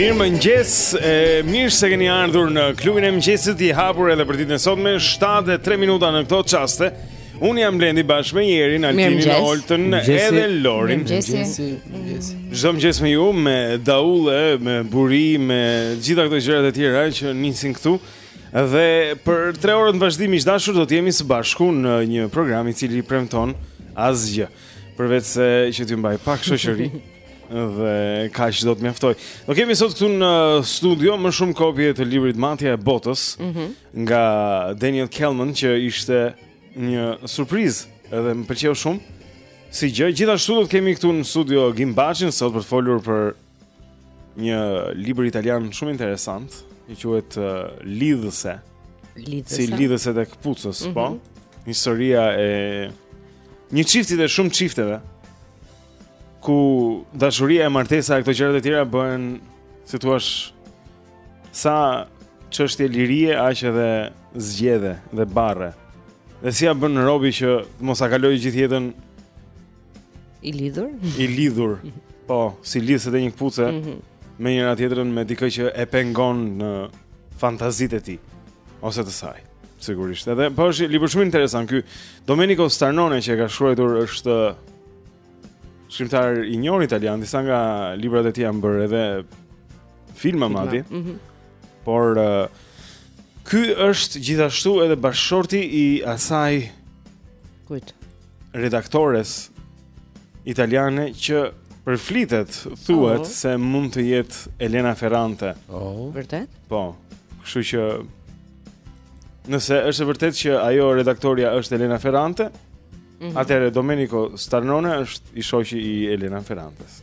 Mirëmëngjes, mirë se keni ardhur në klubin e mëngjesit i hapur edhe për ditën e sotme 7 e 3 minuta në këto çaste Unë jam Blendi bashkë me Jerin, Altinin, Oltën edhe Lorin Mirëmëngjesi Çdo mëngjes me ju, me daulle, me buri, me gjitha këto gjërat e tjera që nisin këtu Dhe për 3 orët në vazhdim miq të dashur do t'jemi së bashku në një program i cili premton asgjë Përveçse që t'ju mbaj pak shoqëri Dhe kaq do të mjaftojë Do kemi sot këtu në studio Më shumë kopje të librit Matja e Botës mm -hmm. Nga Daniel Kehlmann Që ishte një surprizë Edhe më pëlqeu shumë Si gjë, gjithashtu do të kemi këtu në studio Gim Bashën Sot për të folur për Një libër italian shumë interesant E quhet uh, Lidhëse Lidhëse Si Lidhëse të këpucës mm -hmm. po? Mhm. Historia e Një çifti e shumë çifteve ku dashuria e martesa e këto gjërat e tjera bëhen si thua sa çështje lirie aq edhe zgjedhe dhe barre. Dhe si ia bën robi që të mos e kalojë gjithë jetën i lidhur? I lidhur. Po, si lidhëset e një këpuce mm -hmm. me njëra-tjetrën me dikë që e pengon në fantazitë e tij ose të saj. Sigurisht. Edhe po është libër shumë interesant ky. Domenico Starnone që e ka shkruar është Shkrimtar i njohur italian, disa nga librat e tij janë bërë edhe filma madje. Mm -hmm. Por uh, ky është gjithashtu edhe bashkëshorti i asaj kujt redaktores italiane që përflitet thuhet oh. se mund të jetë Elena Ferrante. Oh. Vërtet? Po. Kështu që Nëse është e vërtetë që ajo redaktorja është Elena Ferrante, mm -hmm. atëherë Domenico Starnone është i shoqi i Elena Ferrantes.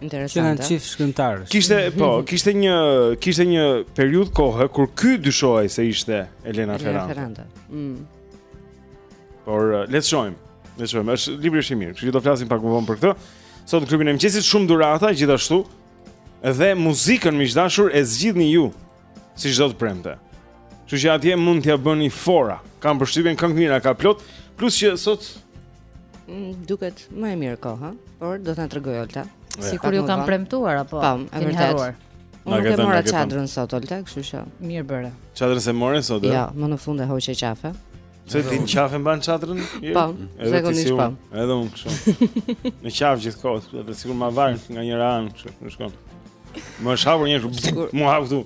Interesante. Që janë çift shkrimtarësh. Kishte, po, kishte një kishte një periudhë kohe kur ky dyshohej se ishte Elena, Elena Ferrante. Ferrante. Mm. Por uh, le të shohim. Le të shohim. Është libri është i mirë. Kështu që do flasim pak më vonë për këtë. Sot në klubin e mëngjesit shumë dhurata gjithashtu. dhe muzikën miq të dashur e zgjidhni ju si çdo të premte. Kështu që atje mund t'ia bëni fora. Kam përshtypjen këngë të mira ka plot, plus që sot mm, duket më e mirë koha, por do të na tregojë Olta. Yeah. Sikur ju kam premtuar apo? Po, e vërtetë. Unë nuk e mora çadrën sot Olta, kështu që mirë bëre. Çadrën s'e more sot? Jo, më në fund e hoqëm qafe. Se ti në qafë e mban çadrën? Po, zakonisht po. Edhe unë kështu Në qafë gjithë kohës Dhe të sikur ma var nga njëra anë kështu Më shkon Më është hapur një kështu Më hap këtu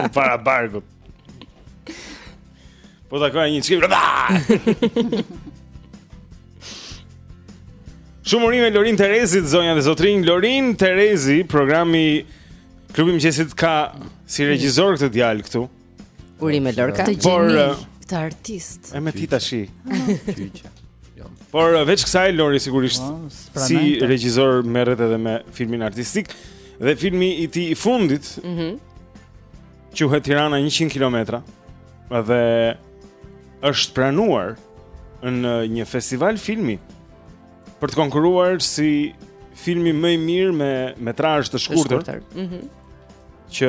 Më para barë këtu Po të kërë një qëkim Rëba Shumë urime Lorin Terezit, zonja dhe zotërinj Lorin Terezi, programi Klubi i Mbrëmjes ka si regjisor këtë djalë këtu Urime Lorkë. Të gjeni eh, këtë artist. E me ti tash. Jo. Por eh, veç kësaj Lori sigurisht no, po, si regjisor merret edhe me filmin artistik dhe filmi i tij i fundit. Mhm. Mm Quhet Tirana 100 km. Dhe është pranuar në një festival filmi për të konkuruar si filmi më i mirë me metrazh të shkurtër. Mhm. Mm që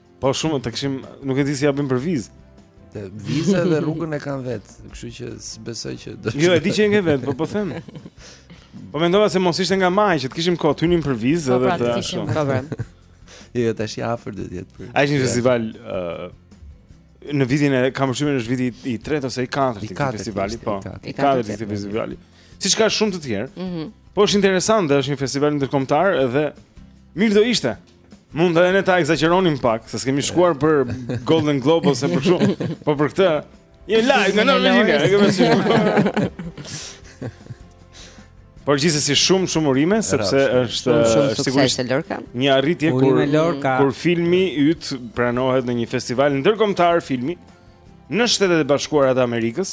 Po shumë të kishim, nuk e di si ia bën për vizë. Te vizat dhe rrugën e kanë vet, kështu që s'besoj që do të. Jo, e di që e kanë vet, po po them. Po mendova se mos ishte nga maji që të kishim kohë të hynim për vizë edhe po, pra, të ashtu. Po pra. Jo, jo, tash i afër do të jetë për. Ai është një festival ë në vitin e kam përshtypjen është viti i tretë ose i katërt i këtij festivali, po. I katërt i këtij festivali. Siç ka shumë të tjerë. Mhm. Po është interesant, është një festival ndërkombëtar edhe mirë do ishte. Mund edhe ne ta ekzagjeronim pak, se s'kemi shkuar për Golden Globe ose për kështu, po për këtë je live nga Norvegjia, e ke parasysh. Por gjithsesi shumë shumë urime sepse është është sigurisht një arritje kur kur filmi yt pranohet në një festival ndërkombëtar filmi në Shtetet e Bashkuara të Amerikës.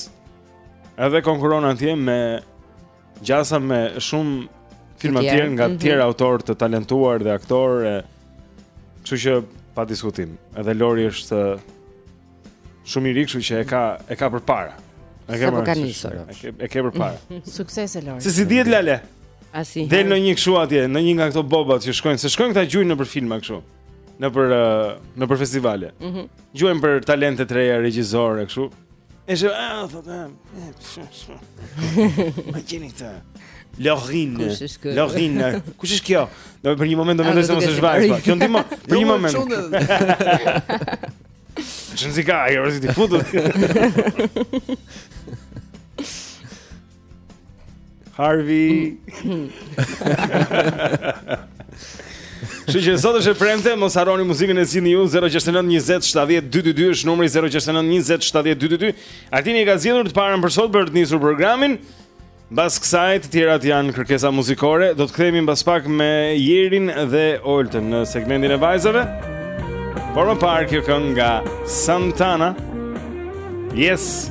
Edhe konkuron atje me Gjasa me shumë filma të tjerë nga të mhm. tjerë autorë të talentuar dhe aktorë. Kështu që pa diskutim. Edhe Lori është shumë i ri, kështu që e ka e ka përpara. E ke po përpara. E ke përpara. Suksese Lori. Se s'i dihet Lale? Asi. Del ndonjë kështu atje, ndonjë nga këto bobat që shkojnë, se shkojnë këta gjuajnë nëpër filma kështu. nëpër nëpër festivale. Mhm. Mm Gjuajnë për talente të reja regjisorë kështu. E sheh, a, ah, thotë, a, ah, shë, shë, ma gjeni këtë, Lorin, Lorin, kush është kjo? Do për një moment do mendojë se mos është vajzë. Kjo ndihmon për një moment. Çon si ka, ajo është i futur. Harvey. Kështu që sot është e premte, mos harroni muzikën e zgjidhni ju 069 20 70 222 është numri 069 20 70 222. Artini e ka zgjedhur të parën për sot për të nisur programin. Mbas kësaj, të tjerat janë kërkesa muzikore, do të kthehemi mbas pak me Jerin dhe Oltën në segmentin e vajzave. Por më parë kjo këngë nga Santana. Yes.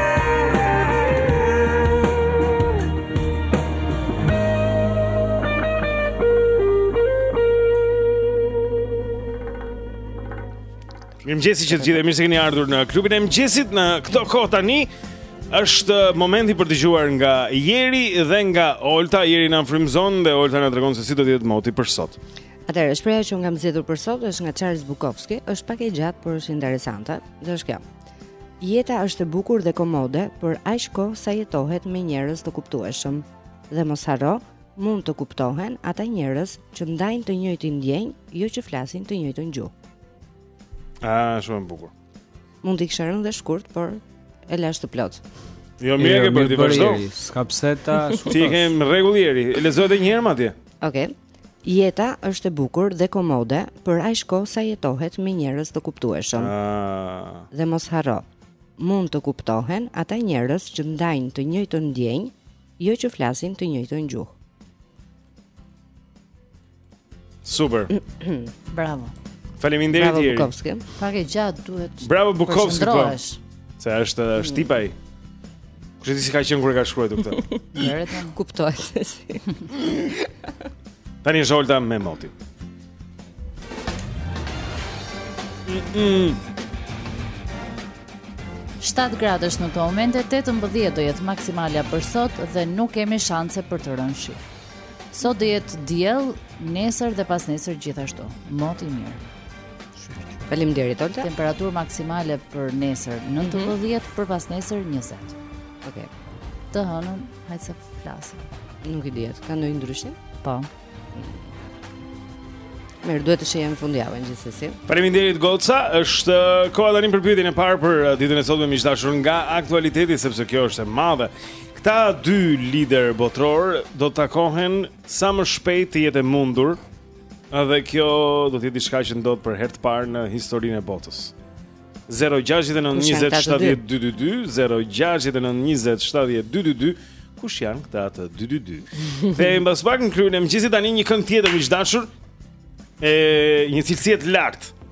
Mirëmëngjesi që të gjithë mirë se keni ardhur në klubin e mëngjesit në këtë kohë tani. Është momenti për të dëgjuar nga Jeri dhe nga Olta. Jeri na frymëzon dhe Olta na tregon se si do të jetë moti për sot. Atëherë, shprehja që unë kam zgjedhur për sot është nga Charles Bukowski, është pak e gjatë, por është interesante. Dhe është kjo. Jeta është e bukur dhe komode për aq kohë sa jetohet me njerëz të kuptueshëm. Dhe mos harro, mund të kuptohen ata njerëz që ndajnë të njëjtën ndjenjë, jo që flasin të njëjtën gjuhë. Ah, shumë e bukur. Mund t'i kisha rënë dhe shkurt, por e lashë të plotë. Jo mirë jo, që bëj ti vazhdo. S'ka pse ta shkurt. Në rregull Jeri. E lexoj edhe një herë madje. Okej. Jeta është e bukur dhe komode për aq kohë sa jetohet me njerëz të kuptueshëm. Ah. Dhe mos harro, mund të kuptohen ata njerëz që ndajnë të njëjtën ndjenjë, jo që flasin të njëjtën gjuhë. Super. Bravo. Faleminderit Jeri. Bravo Bukovski. Pak e gjatë duhet. Bravo Bukovski. Po. Se është mm. është tip ai. Kush e di si ka qenë kur e ka shkruar këtë? Vërtet e kuptoj. Tani është Olta me motin. Mm -mm. 7 gradë është në këto momente, 18 do jetë maksimalja për sot dhe nuk kemi shanse për të rënë shi. Sot do jetë diell, nesër dhe pas nesër gjithashtu. Mot i mirë. Faleminderit Olta. Temperatura maksimale për nesër 19 mm -hmm. për pas nesër 20. Okej. Të hënën, hajt se flasim. Nuk i dihet, ka ndonjë ndryshim? Po. Mirë, duhet të shijojmë fundjavën gjithsesi. Faleminderit goca, është uh, koha tani për pyetjen e parë për uh, ditën e sotme miq të dashur nga aktualiteti sepse kjo është e madhe. Këta dy liderë botëror do të takohen sa më shpejt të jetë e mundur Edhe kjo do të jetë diçka që ndodh për herë të parë në historinë e botës. 0692070222 0692070222 kush janë këta të 222. Kthehemi pas pak në klubin e mëngjesit tani një këngë tjetër miq të dashur, e një cilësie të lartë.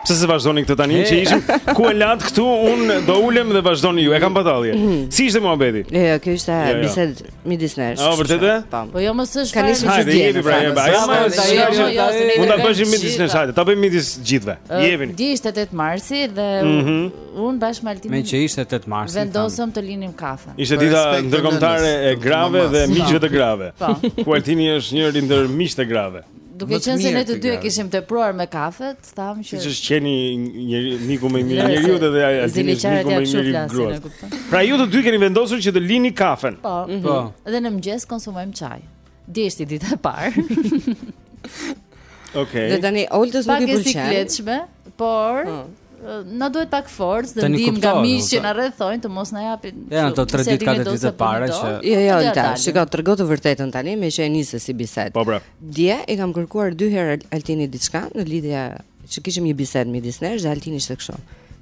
Pse s'e vazhdoni këtë tani që ishim ku e latë këtu un do ulem dhe vazhdoni ju. E kam patallje. Mhm. Si ishte muhabeti? Jo, jo, kjo ishte jo, jo. bisedë midis nesh. A vërtetë? Po. po jo mos është. Kanë shumë gjë. Jepi pra, jepi. Ajo më është. Mund ta bëjmë midis nesh, hajde. Ta bëjmë midis gjithëve. Jepini. Dje ishte 8 marsi dhe mhm. un bashkë me Altinin. Meqë ishte 8 marsi. Vendosëm të linim kafe. Ishte dita ndërkombëtare e grave dhe miqve të grave. Po. Ku Altini është njëri ndër miqtë e grave. Duke qenë se ne të dy e kishim tepruar me kafet, thamë që Siç është qeni miku më i mirë i njeriut dhe ai është miku më i mirë i gruas. Pra ju të dy keni vendosur që të lini kafen. Po. Mhm. po. Dhe në mëngjes konsumojmë çaj. Dje ishte dita e parë. Okej. Dhe tani Oltës nuk i pëlqen. Pak e sikletshme, por po. na duhet pak forcë dhe ndihmë nga miqtë që na rrethojnë të mos na japin. Ja, ato 3 ditë katër ditë të para që. Jo, jo, Olta, shiko, trego të vërtetën tani, meqë e nise si bisedë. Po, pra. Dje i kam kërkuar dy herë Altinit diçka në lidhje që kishim një bisedë midis nesh dhe Altini ishte kështu.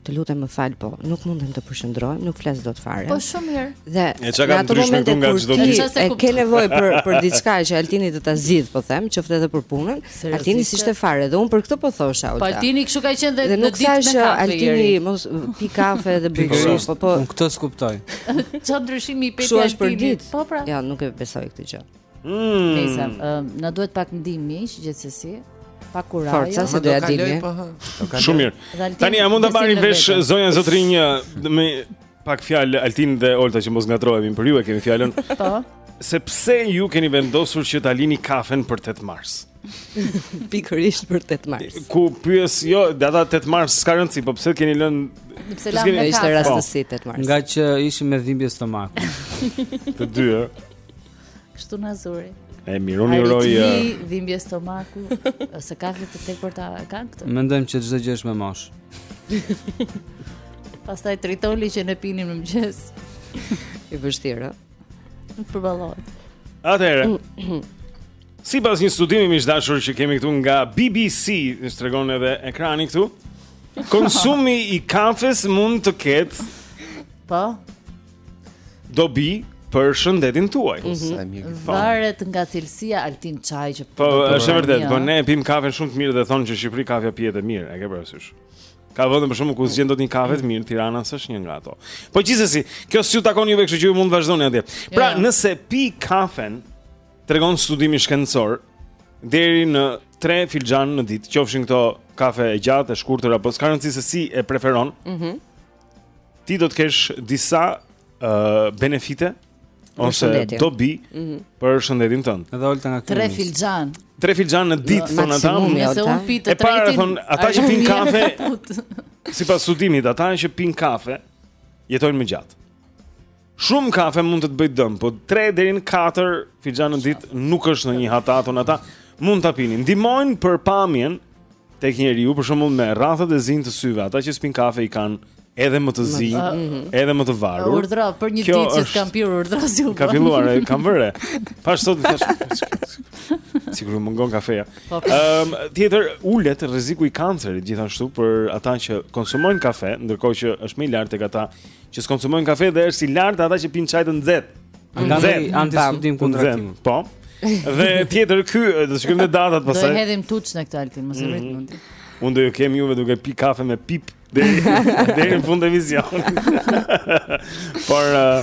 Të lutem më fal, po nuk mundem të përqendrohem, nuk flas dot fare. Po shumë mirë. Dhe e çka kam ndryshme këtu nga çdo ditë. E ke nevojë për për diçka që Altini të ta zgjidh, po them, qoftë edhe për punën. Altini s'ishte fare dhe un për këtë po thosha Olta. Po Altini kështu ka qenë dhe në ditë me kafe. Altini mos pi kafe dhe bëj gjumë, po po. Un këtë s'kuptoj. Çfarë ndryshimi i pe te Altini? Po pra. Jo, nuk e besoj këtë gjë. Mm. Nëse um, na duhet pak ndihmë miq gjithsesi. Pak kurajë. Forca se do ja dilni. Po, Shumë mirë. Tani a mund ta marrin vesh zonja zotrinj me pak fjalë Altin dhe Olta që mos ngatrohemi për ju e kemi fjalën. Po. Se pse ju keni vendosur që ta lini kafen për 8 mars? Pikërisht për 8 mars. Po pyes, jo, data 8 mars s'ka rëndësi, po pse keni lënë Pse lamë kafen? Ishte rastësi 8 mars. Nga që ishim me dhimbje stomaku. Të dy. Kështu na zuri. Epo mirë, unë uroj uh, Aritmi, dhimbje stomaku, ose kafe të tepërta e kanë këtë. Mendojmë që çdo gjë është me masë. Pastaj tritoli që ne pinim në mëngjes. I vështirë. Nuk përballohet. Atëherë. Sipas një studimi miq të dashur që kemi këtu nga BBC, na tregon edhe ekrani këtu, konsumi i kafes mund të ketë... Po? dobi për shëndetin tuaj. Po, sa e mirë që thonë. Varet nga cilësia Altin ça e që Po, është e vërtetë, po ne e pimë kafen shumë të mirë dhe thonë që në Shqipëri kafja pihet e mirë, e ke parasysh. Ka vende për shembull ku s'gjen dot një kafe të mirë, Tirana s'është një nga ato. Po gjithsesi, kjo s'ju takon juve, kështu që ju mund të vazhdoni atje. Pra, Jo. nëse pi kafen, tregon studimi shkencor, deri në 3 filxhan në ditë, qofshin këto kafe e gjatë, e shkurtër apo s'ka rëndësi se si e preferon. Mhm. ti do të kesh disa uh, benefite ose dobi mm -hmm. për shëndetin tënd. Edhe olta nga këtu. Tre filxhan. Tre filxhan në ditë thon ata. E para thonë ata që pin kafe. Sipas studimit, ata që pin kafe jetojnë më gjatë. Shumë kafe mund të të bëjë dëm, po 3 deri në 4 filxhan në ditë nuk është ndonjë hata thonë ata. Mund ta pini. Ndihmojnë për pamjen tek njeriu, për shembull me rrathat e zinj të syve, ata që s'pinë kafe i kanë edhe më të zi, mhm. edhe më të varur. Urdhra për një ditë që kam pirë urdhra si u. Ka filluar, kam vënë re. Pashë sot thashë. Sigurisht mungon kafeja. Po, po. Ëm tjetër ulet rreziku i kancerit gjithashtu për ata që konsumojnë kafe, ndërkohë që është më i lartë tek ata Që s'konsumojnë kafe dhe është i lartë te ata që pinë çaj të nxehtë. Nga ne anti studim kontraktim. Po. Dhe tjetër ky, do të shkojmë në datat pastaj. Do hedhim tuç në këtë altin, mos e vrit mendjen. Mhm. Unë do ju kem juve duke pi kafe me pip deri deri në fund të emisionit. Por uh,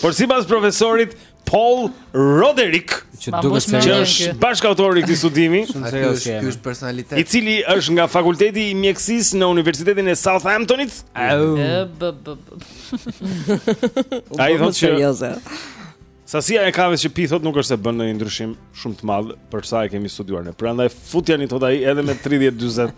Por sipas profesorit Paul Roderick, që duket se është bashkautor i këtij studimi. Ky është ky është personalitet. I cili është nga Fakulteti i Mjekësisë në Universitetin e Southamptonit. Au. Ai thotë se serioze. Sasia e kafes që pi thot nuk është se bën ndonjë ndryshim shumë të madh për sa e kemi studiuar ne. Prandaj futjani thot ai edhe me 30 40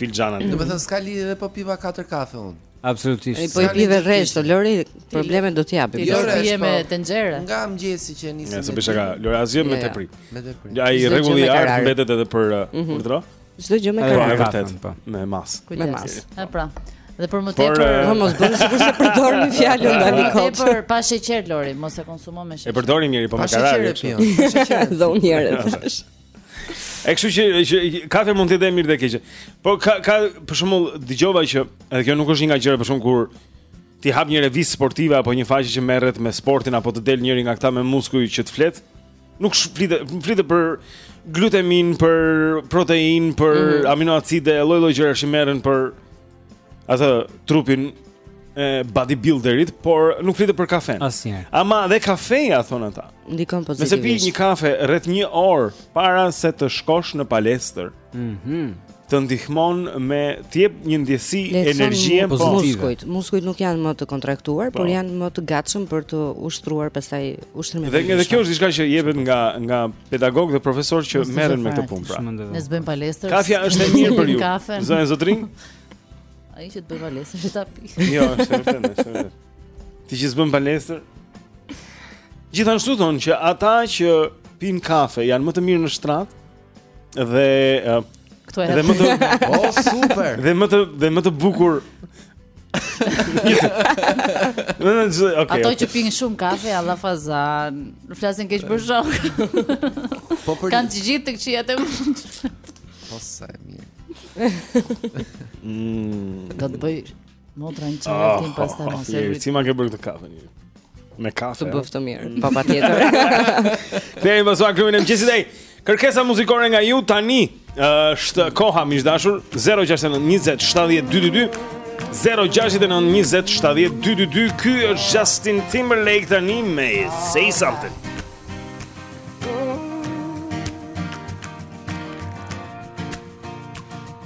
filxhana. Do të thënë s'ka lidhje edhe po piva 4 kafe unë. Absolutisht. Po i pi dhe rresht, Lori, probleme do të japim. Ti do të je me po. tenxhere. Nga mëngjesi që nisi. Ja, sepse ka Lori asgjë me tepri. Me tepri. Ai rregulli i artë mbetet edhe për uh, mhm. urdhra. Çdo gjë me karar. Po, vërtet, po. Me mas. Me mas. Ha pra. Dhe për më tepër, uh, po mos bëni sikur s'e përdorni fjalën tani kot. Për tepër pa sheqer Lori, mos e konsumo me sheqer. E përdorim njëri po me karar. Pa sheqer. Do unë E kështu që, kafe mund të jetë e mirë dhe e keqe. Po ka ka për shembull dëgjova që edhe kjo nuk është një nga gjërat për shembull kur ti hap një revistë sportive apo një faqe që merret me sportin apo të del njëri nga këta me muskuj që të flet, nuk flitet flitet për glutamin, për protein, për mm -hmm. aminoacide, lloj-lloj gjërash që merren për atë trupin e bodybuilderit, por nuk flitet për kafen. Asnjëherë. Ama dhe kafeja thon ata. Ndikon pozitivisht. Nëse pi një kafe rreth 1 orë para se të shkosh në palestër. Mhm. Mm të ndihmon e të jep një ndjesi energjie po muskujt. Muskujt nuk janë më të kontraktuar, po. por janë më të gatshëm për të ushtruar pastaj ushtrimin. Dhe, dhe kjo është diçka që jepet nga nga Pedagog dhe profesor që merren me këtë punë pra. Ne s'bëjmë palestër. Kafja është e mirë për ju. Zonja zotërinj. Ai që të bëj palestër, që ta pi. Jo, është e vërtetë. Ti që s'bën palestër. Gjithashtu thonë që ata që pin kafe janë më të mirë në shtrat dhe Këtu e. Dhe më të Oh, super. Dhe më të dhe më të bukur. Në në gjithë, okej. Ato që pinë shumë kafe, alla fazan, flasin keq për shok. Po për Kanë të gjithë të këqijat e mund. Po sa e mirë. Mm. Do të bëj Motra në çaj ah, pimë pastaj ah, mos e vrit. Ti ma ke bërë këtë kafe një. Me kafe. Të bëftë mirë, mm. pa patjetër. Kthehemi pas pak te Klubi i Mëngjesit dai. Kërkesa muzikore nga ju tani është koha miq të dashur 069 20 70 222 069 20 70 222 ky është Justin Timberlake tani me Say Something.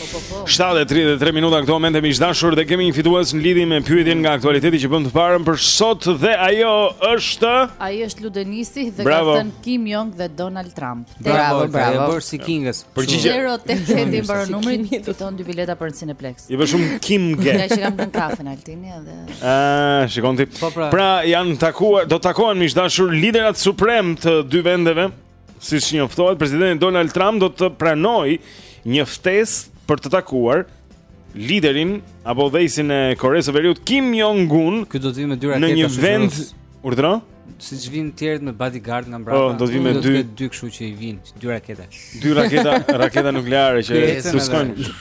7:33 minuta në këto momente miq të dashur dhe kemi një fitues në lidhje me pyetjen nga aktualiteti që bëmë të parën për sot dhe ajo është Ai është Ludenisi dhe bravo. ka thënë Kim Jong dhe Donald Trump. Bravo, bravo. Bërë si Kingës. Përgjigje. 088 mbaron numri, fiton dy bileta për Cineplex. I vë shumë Kim Ge. Ja që ka bërë kafen Altini edhe. Ah, shikon ti. Po, pra. Pra janë takuar, do të takohen miq të dashur liderët suprem të dy vendeve. Siç njoftohet, presidenti Donald Trump do të pranojë një ftesë për të takuar liderin apo udhëheqësin e Koresë së Veriut Kim Jong Un. Ky do të vijë me dy raketa. Në një vend urdhëro? Siç vijnë të tjerët me bodyguard nga mbrapa. Po, do të vijë me dy dy kështu që i vijnë, dy raketa. Dy raketa, raketa nukleare që të shkojnë.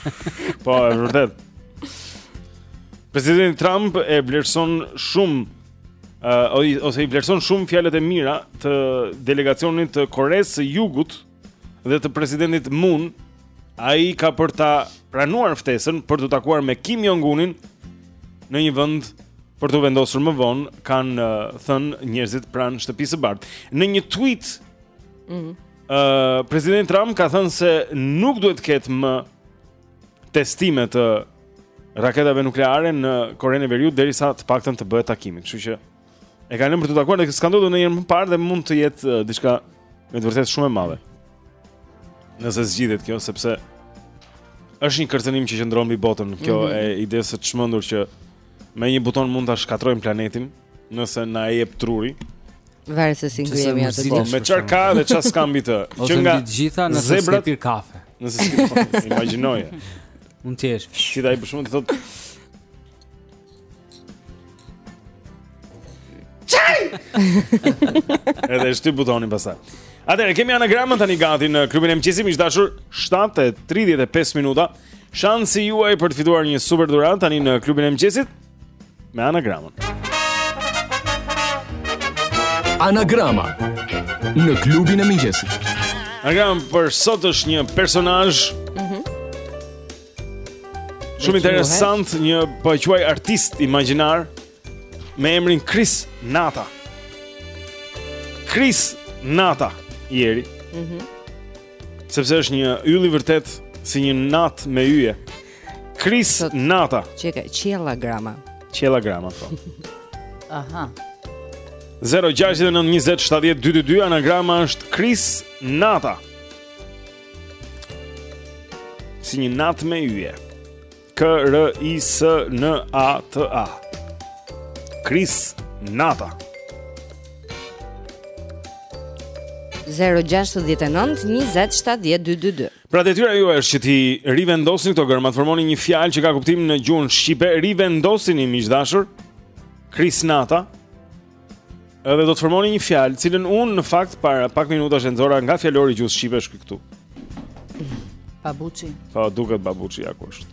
Po, vërtet. Presidenti Trump e vlerëson shumë uh, ose i vlerëson shumë fjalët e mira të delegacionit të Koresë së Jugut dhe të presidentit Moon. Ai ka për ta pranuar ftesën për t'u takuar me Kim Jong Unin në një vend për t'u vendosur më vonë, kanë uh, thënë njerëzit pranë Shtëpisë së Bardhë. Në një tweet, mm. uh, presidenti Trump ka thënë se nuk duhet të ketë më testime të raketave nukleare në Korenë e Veriut derisa të paktën të bëhet takimi. Kështu që e kanë lënë për t'u takuar dhe s'ka ndodhur ndonjëherë më parë dhe mund të jetë uh, diçka me të vërtetë shumë e madhe. Nëse zgjidhet kjo sepse është një kërcënim që qëndron mbi botën, kjo mm -hmm. e idesë së çmendur që me një buton mund ta shkatërrojmë planetin, Nëse na e jep truri. Varet se si ngrihemi atë ditë. Me çfarë ka dhe çfarë s'ka mbi të. Që nga të gjitha nëse s'ke pirë kafe. Nëse s'ke pirë kafe, imagjinoje. Mund të jesh. Ti dai për shkak të thotë Çaj! Edhe e shtyp ti butonin pastaj. Atëherë kemi anagramën tani gati në Klubin e Mëngjesit, miq të dashur, 7:35 minuta. Shansi juaj për të fituar një super dhuratë tani në Klubin e Mëngjesit. me anagramën. Anagrama në klubin e mëngjesit. Anagrama për sot është një personazh. Mhm. Mm Shumë interesant, unë po e quaj artist imagjinar me emrin Kris Nata. Kris Nata ieri. Mhm. Mm Sepse është një yll i vërtetë si një natë me yje. Kris Nata. Çeka Çfarë anagrame. Çfarë anagrame po. Aha. 0692070222 anagrama është Kris Nata. Si një natë me yje. K R I S N A T A. Kris Nata. 0692070222 Pra detyra juaj është që t'i rivendosni këto germa, të formoni një fjalë që ka kuptim në gjuhën shqipe, rivendosini miq të dashur. Krisnata. Edhe do të formoni një fjalë, të cilën unë në fakt para pak minutash e nxora nga fjalori i gjuhës shqipe është këtu. Babuçi. Po duket babuçi ja ku është.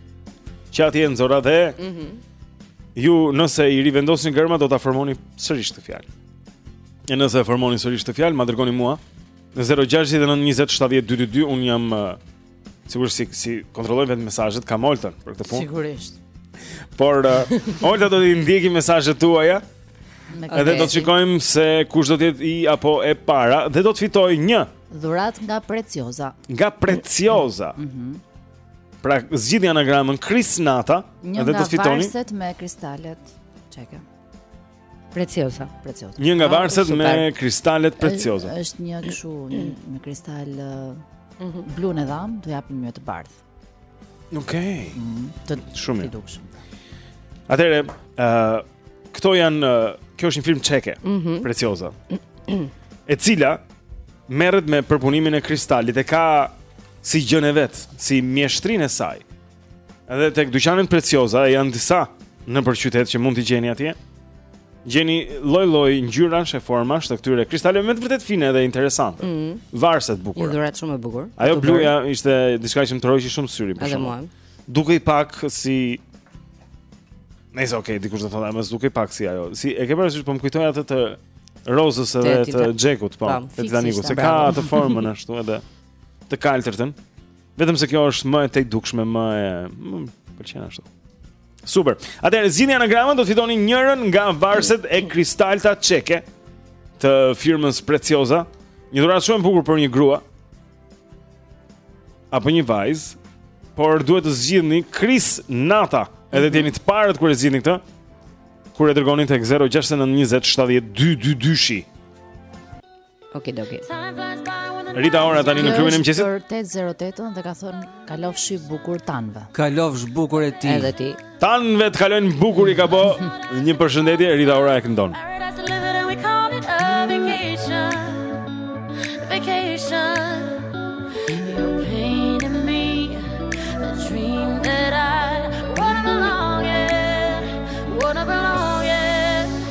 Që aty e nxora dhe. Mhm. Mm ju nëse i rivendosni germat do ta formoni sërish atë fjalë. E nëse e formoni sërish atë fjalë, ma dërgoni mua. Në 069 20 70 222 unë jam sigurisht s'i s'i kontrolloj vetë mesazhet kam Oltën për këtë punë. Sigurisht. Por uh, Olta do t'i ndjekë mesazhet tuaja. Edhe do të shikojmë se kush do të jetë i apo e para dhe do të fitojë një dhuratë nga Preciosa. Nga Preciosa. Mhm. Mm pra zgjidhni anagramën Krisnata dhe do të fitoni. Një nga varëset me kristalet. Çeke. Preciosa, preciosa. Një nga ah, varëset me kristalet preciosa. Është një kështu me kristal mhm. blu ne dhamë, do japim një të bardhë. Okej. Mhm, të shumë i dukshëm. Atëre, ë uh, këto janë uh, kjo është një firmë çeke, mm -hmm. preciosa. e cila merret me përpunimin e kristalit e ka si gjënë e vet, si mjeshtrinë e saj. Edhe tek dyqanet Preciosa janë disa nëpër qytet që mund t'i gjeni atje. Gjeni lloj-lloj ngjyrash e formash të këtyre kristaleve me të vërtetë fine dhe interesante. Mm -hmm. Varëse të bukura. Një dhuratë shumë e bukur. Ajo bluja ishte diçka që më tërhoqi shumë syrin për shkak. Edhe Dukej pak si Nëse okay, dikush do të thotë, më dukej pak si ajo. S'di e ke parasysh po më kujtoi atë të Rozës edhe të Xhekut, po, të Titanikut, se ka atë formën ashtu edhe të kaltërtën. Vetëm se kjo është më e tejdukshme, më e më pëlqen ashtu. Super. Atëherë zgjidhni anagramën, do të fitoni njërën nga varëset e kristalta çeke të firmës Preciosa. Një dhuratë shumë e bukur për një grua apo një vajzë, por duhet të zgjidhni Krisnata. Edhe të jeni të parët kur e zgjidhni këtë. Kur e dërgoni tek 0692070222. Okidoki. Rita Ora tani në klubin e mëngjesit. Për 808-ën dhe ka thonë kalofshi bukur tanve. Kalofsh bukur edhe ti. Tanve të kalojnë bukur i ka bo një përshëndetje Rita Ora e këndon.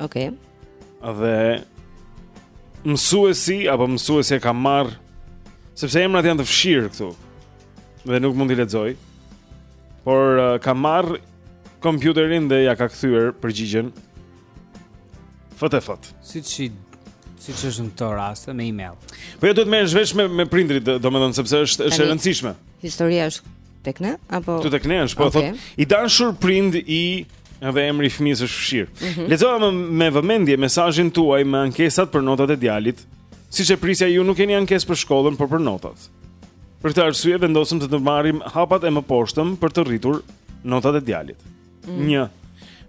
Okej. Okay. Dhe mësuesi apo mësuesja ka marrë sepse emrat janë të fshirë këtu dhe nuk mund t'i lexoj. Por uh, ka marrë kompjuterin dhe ja ka kthyer përgjigjen. Fët e fët. Si si siç është në këto raste me email. Po ja jo, duhet të merresh vesh me me prindërit, domethënë sepse është është e rëndësishme. Historia është Tek ne apo Këtu tek ne është, po okay. thotë i dashur prind i edhe emri i fëmijës është fshirë. Mm -hmm. Lexova me, me vëmendje mesazhin tuaj me ankesat për notat e djalit. Siç e prisja ju nuk keni ankesë për shkollën, por për notat. Për këtë arsye vendosëm të të marrim hapat e mëposhtëm për të rritur notat e djalit. 1. Mm -hmm.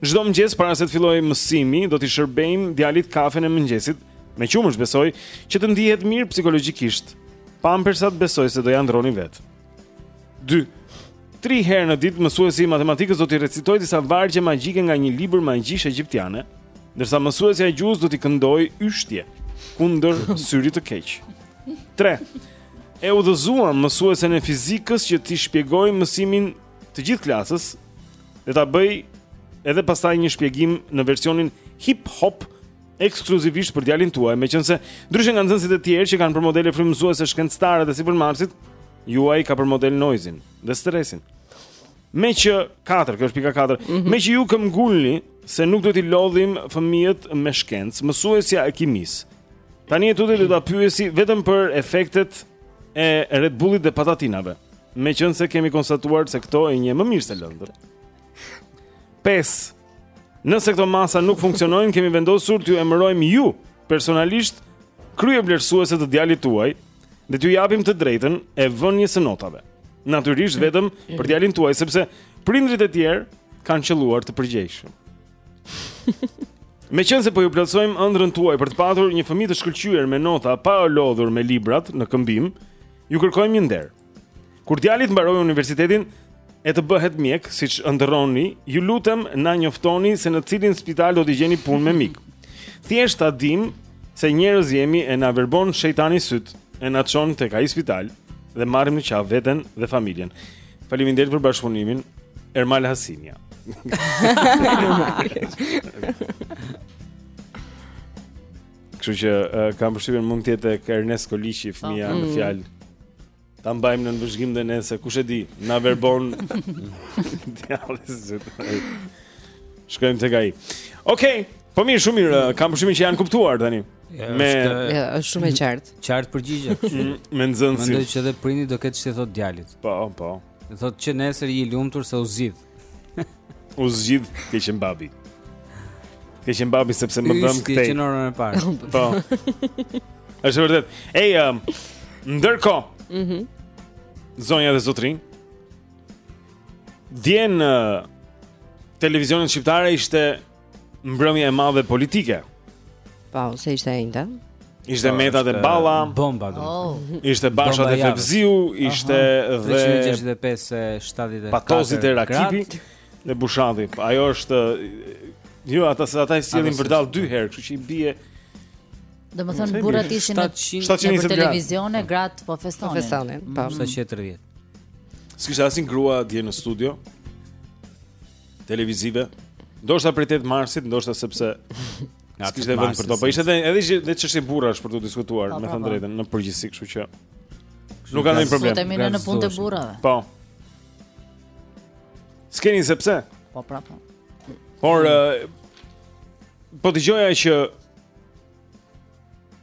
Çdo mëngjes para se të fillojë mësimi, do t'i shërbejmë djalit kafen e mëngjesit me qumësht besoj që të ndihet mirë psikologjikisht. Pampersat besoj se do ja ndërroni vetë. 2. Tri herë në ditë mësuesi i matematikës do t'i recitojë disa vargje magjike nga një libër magjish egjiptiane, ndërsa mësuesja e gjuhës do t'i këndojë yshtje kundër syrit të keq. 3. E udhëzuam mësuesen e fizikës që t'i shpjegojë mësimin të gjithë klasës dhe ta bëjë edhe pastaj një shpjegim në versionin hip hop ekskluzivisht për djalin tuaj, meqenëse ndryshe nga nxënësit e tjerë që kanë për modele frymëzuese shkencëtare dhe sipërmarrës, i juaji ka për model Noizyn dhe Stresin. Meqë 4, kjo është pika 4. Mm -hmm. Meqë ju këmbëngulni se nuk duhet t'i lodhim fëmijët me shkencë, mësuesja e kimisë. Tani e tutje do ta pyesi vetëm për efektet e Red Bullit dhe patatinave. Meqenëse kemi konstatuar se këto i njeh më mirë se lëndën. 5. Nëse këto masa nuk funksionojnë, kemi vendosur t'ju emërojmë ju personalisht kryevlerësuese të djalit tuaj dhe t'ju japim të drejtën e vënies së notave. Natyrisht mm. vetëm për djalin tuaj sepse prindërit e tjerë kanë qëlluar të përgjegjshëm. Meqenëse po ju plotësojmë ëndrrën tuaj për të patur një fëmijë të shkëlqyer me nota pa u lodhur me librat në këmbim, ju kërkojmë një nder. Kur djali të mbarojë universitetin e të bëhet mjek, siç ëndërroni,, ju lutem na njoftoni se në cilin spital do të gjejë punë me mik. Thjesht ta dimë se njerëz jemi e na verbon shejtani sytë, e na çon tek ai spital dhe marrim në qafë veten dhe familjen. Faleminderit për bashkëpunimin Ermal Hasimja. Kështu që uh, kam përshtypjen mund të jetë tek Ernest Koliqi fëmija në mm. fjalë. Ta mbajmë në vëzhgim dhe nëse kush e di, na verbon. Shkojmë tek ai. Okej, okay, po mirë, shumë mirë, kam përshtypjen që janë kuptuar tani. Ja, me është, është shumë e qartë. Qartë përgjigje. Mm, me nxënësin. Mendoj që edhe prindi do ketë çfarë t'i thotë djalit. Po, po. Do thotë që nesër i lumtur se u zgjidh. U zgjidh, të keqen babi. Të keqen babi sepse më bëm këtë. Që në orën e parë. Po. Është e vërtetë. Ej, um, ndërkohë. Mhm. Mm Zonja dhe zotërinj. Dje në uh televizionet shqiptare ishte Mbrëmje e madhe politike. Pa, po, se ishte e inda. Ishte po, Meta te Balla, bomba do. Oh. Ishte Basha te Fevziu, ishte dhe 365 e 74. Patozi te Rakipi dhe Bushati. Ajo është jo ata se ata i sjellin vërdallë dy herë, kështu që i bie Domethënë burrat ishin 700 nëpër televizione, gratë po festonin. Po festonin, po. 730. S'kishte asnjë grua dje në studio. televizive. Ndoshta prej 8 marsit, ndoshta sepse nuk kishte vend për to. Po ishte edhe edhe dhe çështje burrash për t'u diskutuar, po, me thënë të po, po. drejtën, në përgjithësi, kështu që nuk ka ndonjë problem. Sot jemi në punë të burrave. Po. S'keni sepse? Po prapë. Por eh, po dëgjoja që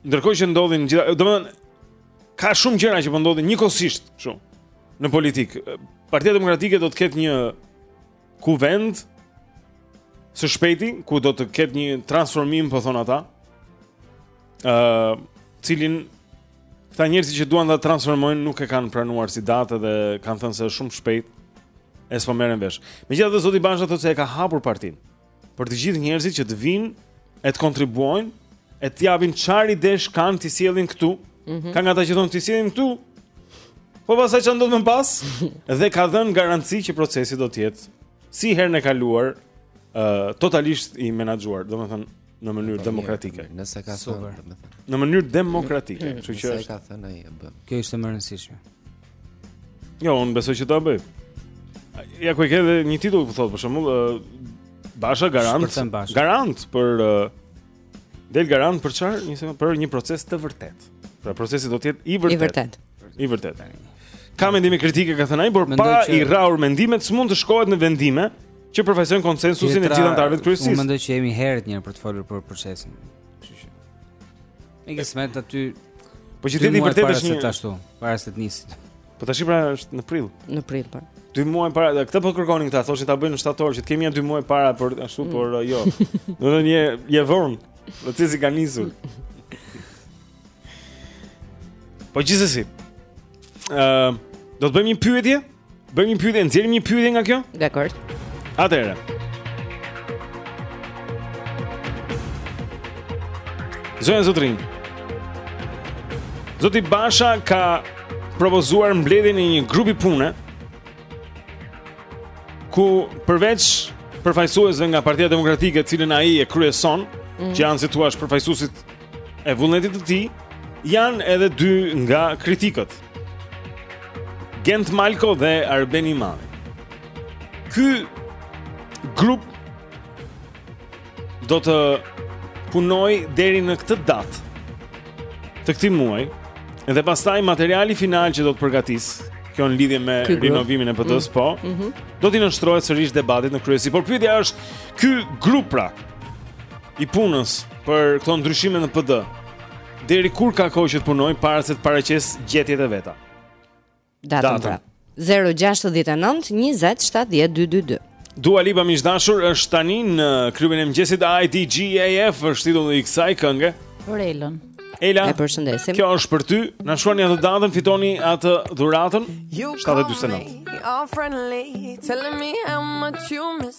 ndërkohë që ndodhin gjithë, domethënë Ka shumë gjëra që po ndodhin njëkohësisht kështu në politikë. Partia Demokratike do të ketë një kuvend së shpejti ku do të ketë një transformim, po thonë ata. ë uh, të cilin këta njerëzit që duan ta transformojnë nuk e kanë pranuar si datë dhe kanë thënë se është shumë shpejt e s'po merren vesh. Megjithatë zoti Basha thotë se e ka hapur partinë. për të gjithë njerëzit që të vijnë e të kontribuojnë, e të japin çfarë idesh kanë t'i sjellin këtu. Mm -hmm. Ka nga ata që thonë t'i sjellin këtu. Po pastaj ça ndodh më pas dhe ka dhënë garanci që procesi do të jetë si herën e kaluar, ë uh, totalisht i menaxhuar, domethënë në mënyrë po, demokratike. Nëse ka thënë, domethënë. Në mënyrë demokratike, kështu që është. Nëse ka thënë ai e bën. Kjo ishte më e rëndësishme. Jo, unë besoj që do ta bëj. Ja ku e ke edhe një titull ku thot për shembull, uh, Basha garant. Basha. Garant për uh, del garant për çfarë? Një sekondë, për një proces të vërtet. Pra procesi do të jetë i vërtet. I vërtet. I vërtet. Ka mendime kritike ka thënë ai, por pa që... i rrahur mendimet s'mund të shkohet në vendime që përfaqësojnë konsensusin e gjithë anëtarëve të kryesisë. Unë mendoj që jemi herët një herë për të folur për procesin. Një kismet aty. Po që të jetë i vërtetë është një ashtu, para se të nisit. Po tash pra është në prill. Në prill po. Dy muaj para, këtë po kërkonin këta, thoshin ta bëjnë në shtator, që të kemi ja dy muaj para për ashtu, mm. por uh, jo. Do të thonë je vonë. Procesi ka nisur. Po gjithsesi. Ëm, do të bëjmë një pyetje? Bëjmë një pyetje, nxjerrim një pyetje nga kjo? Dakor. Atëherë. Zonja, zotërinj. Zoti Basha ka propozuar mbledhjen e një grupi pune ku përveç përfaqësuesve nga Partia Demokratike, të cilën ai e kryeson, mm. që janë si thua përfaqësuesit e vullnetit të tij janë edhe dy nga kritikët. Gent Malko dhe Arben Imami. Ky grup do të punoj deri në këtë datë të këtij muaji dhe pastaj materiali final që do të përgatis kjo në lidhje me rinovimin e PD-së, mm. po. Mm -hmm. Do t'i nënshtrohet sërish debatit në kryesi, por pyetja është ky grup pra i punës për këto ndryshime në PD. Deri kur ka kohë që të punoj para se të paraqes gjetjet e veta? Datën. Pra. 069 20 70 222. Dua Lipa miq të dashur është tani në klubin e mëngjesit IDGAF, është titulli i kësaj kënge. Për Elën. Ela. E përshëndesim. Kjo është për ty. Na shkruani atë datën, fitoni atë dhuratën. 7:49. friendly, telling me how much you miss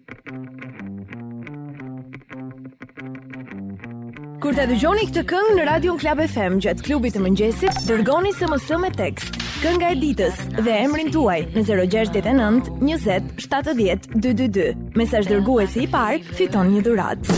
Kur ta dëgjoni këtë këngë në Radion Klab FM gjatë klubit të mëngjesit, dërgoni SMS me tekst. Kënga e ditës dhe emrin tuaj në 069 20 70 222. Mesazh dërguesi i parë fiton një dhuratë.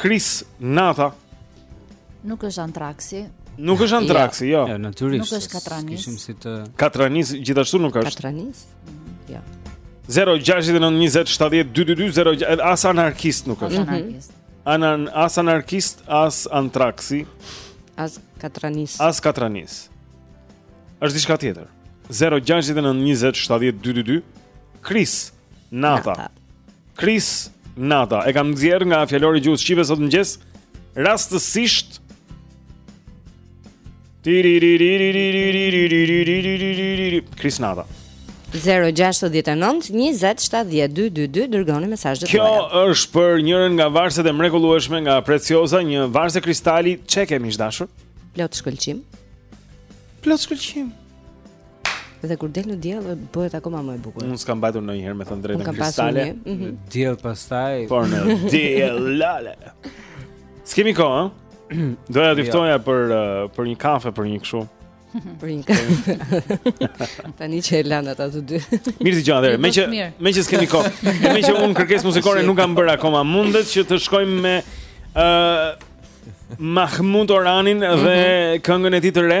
Kris Nata. Nuk është antraksi. Nuk është antraksi, jo. Jo, natyrisht. Nuk është katranis. Kishim si të Katranis gjithashtu nuk është. Katranis? Jo. 0692070222 as anarkist nuk është. Mhm. Anarkist. Anan as anarkist, as antraksi, as katranis. As katranis. Është diçka tjetër. 0692070222 Kris Nata. Nata. Kris Nata. E kam nxjerr nga fjalori i gjuhës shqipe sot mëngjes. Rastësisht Kris Nata. 0692070222 dërgoni mesazhet tuaja. Kjo është për njërën nga varset e mrekullueshme nga Preciosa, një varse kristali çek miq të dashur. Plot shkëlqim. Plot shkëlqim. Dhe kur del në diell bëhet akoma më e bukur. Unë s'kam mbajtur ndonjëherë me thënë të drejtën kristale. Mm -hmm. Diell pastaj. Po në diell lale. S'kemi kohë, ëh? Doja të jo. ftoja për uh, për një kafe, për një kështu. Për një kafe. Tani që e lanë ata të dy. Mirë gjithsesi atë, meqë meqë s'kemi kohë. Meqë unë kërkesë muzikore nuk kam bërë akoma. Mundet që të shkojmë me ëh uh, Mahmut Orhanin dhe mhm. këngën e tij të re?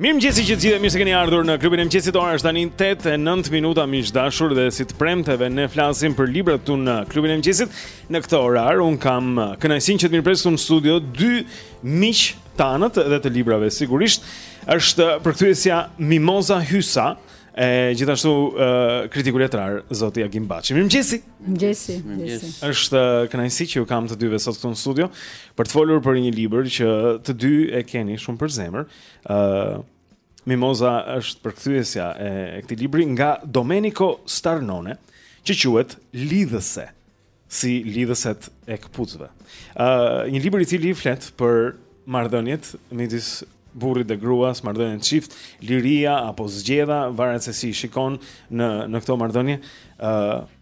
Mirëmëngjesi që të gjithë e mirë se keni ardhur në klubin e mëngjesit Ora është tani 8 e 9 minuta miq të dashur dhe si të premteve Ne flasim për librat këtu në klubin e mëngjesit Në këtë orar unë kam uh, kënaqësinë që të mirëpres këtu në studio Dy miq tanë dhe të librave sigurisht është uh, përkthyesja Mimoza Hysa E gjithashtu uh, kritiku letrar Zoti Agim Baçi Mirëmëngjesi Mëngjesi. Mëngjesi. Është uh, kënaqësi që ju kam të dyve sot këtu në studio për të folur për një libër që të dy e keni shumë për zemër. ë uh, Mimoza është përkthyesja e, e këtij libri nga Domenico Starnone, që quhet Lidhëse, si lidhëset e këpucëve. ë uh, një libër i cili flet për marrëdhëniet midis burrit dhe gruas, marrëdhëniet në çift, liria apo zgjedha, varet se si i shikon në në këto marrëdhënie. ë uh,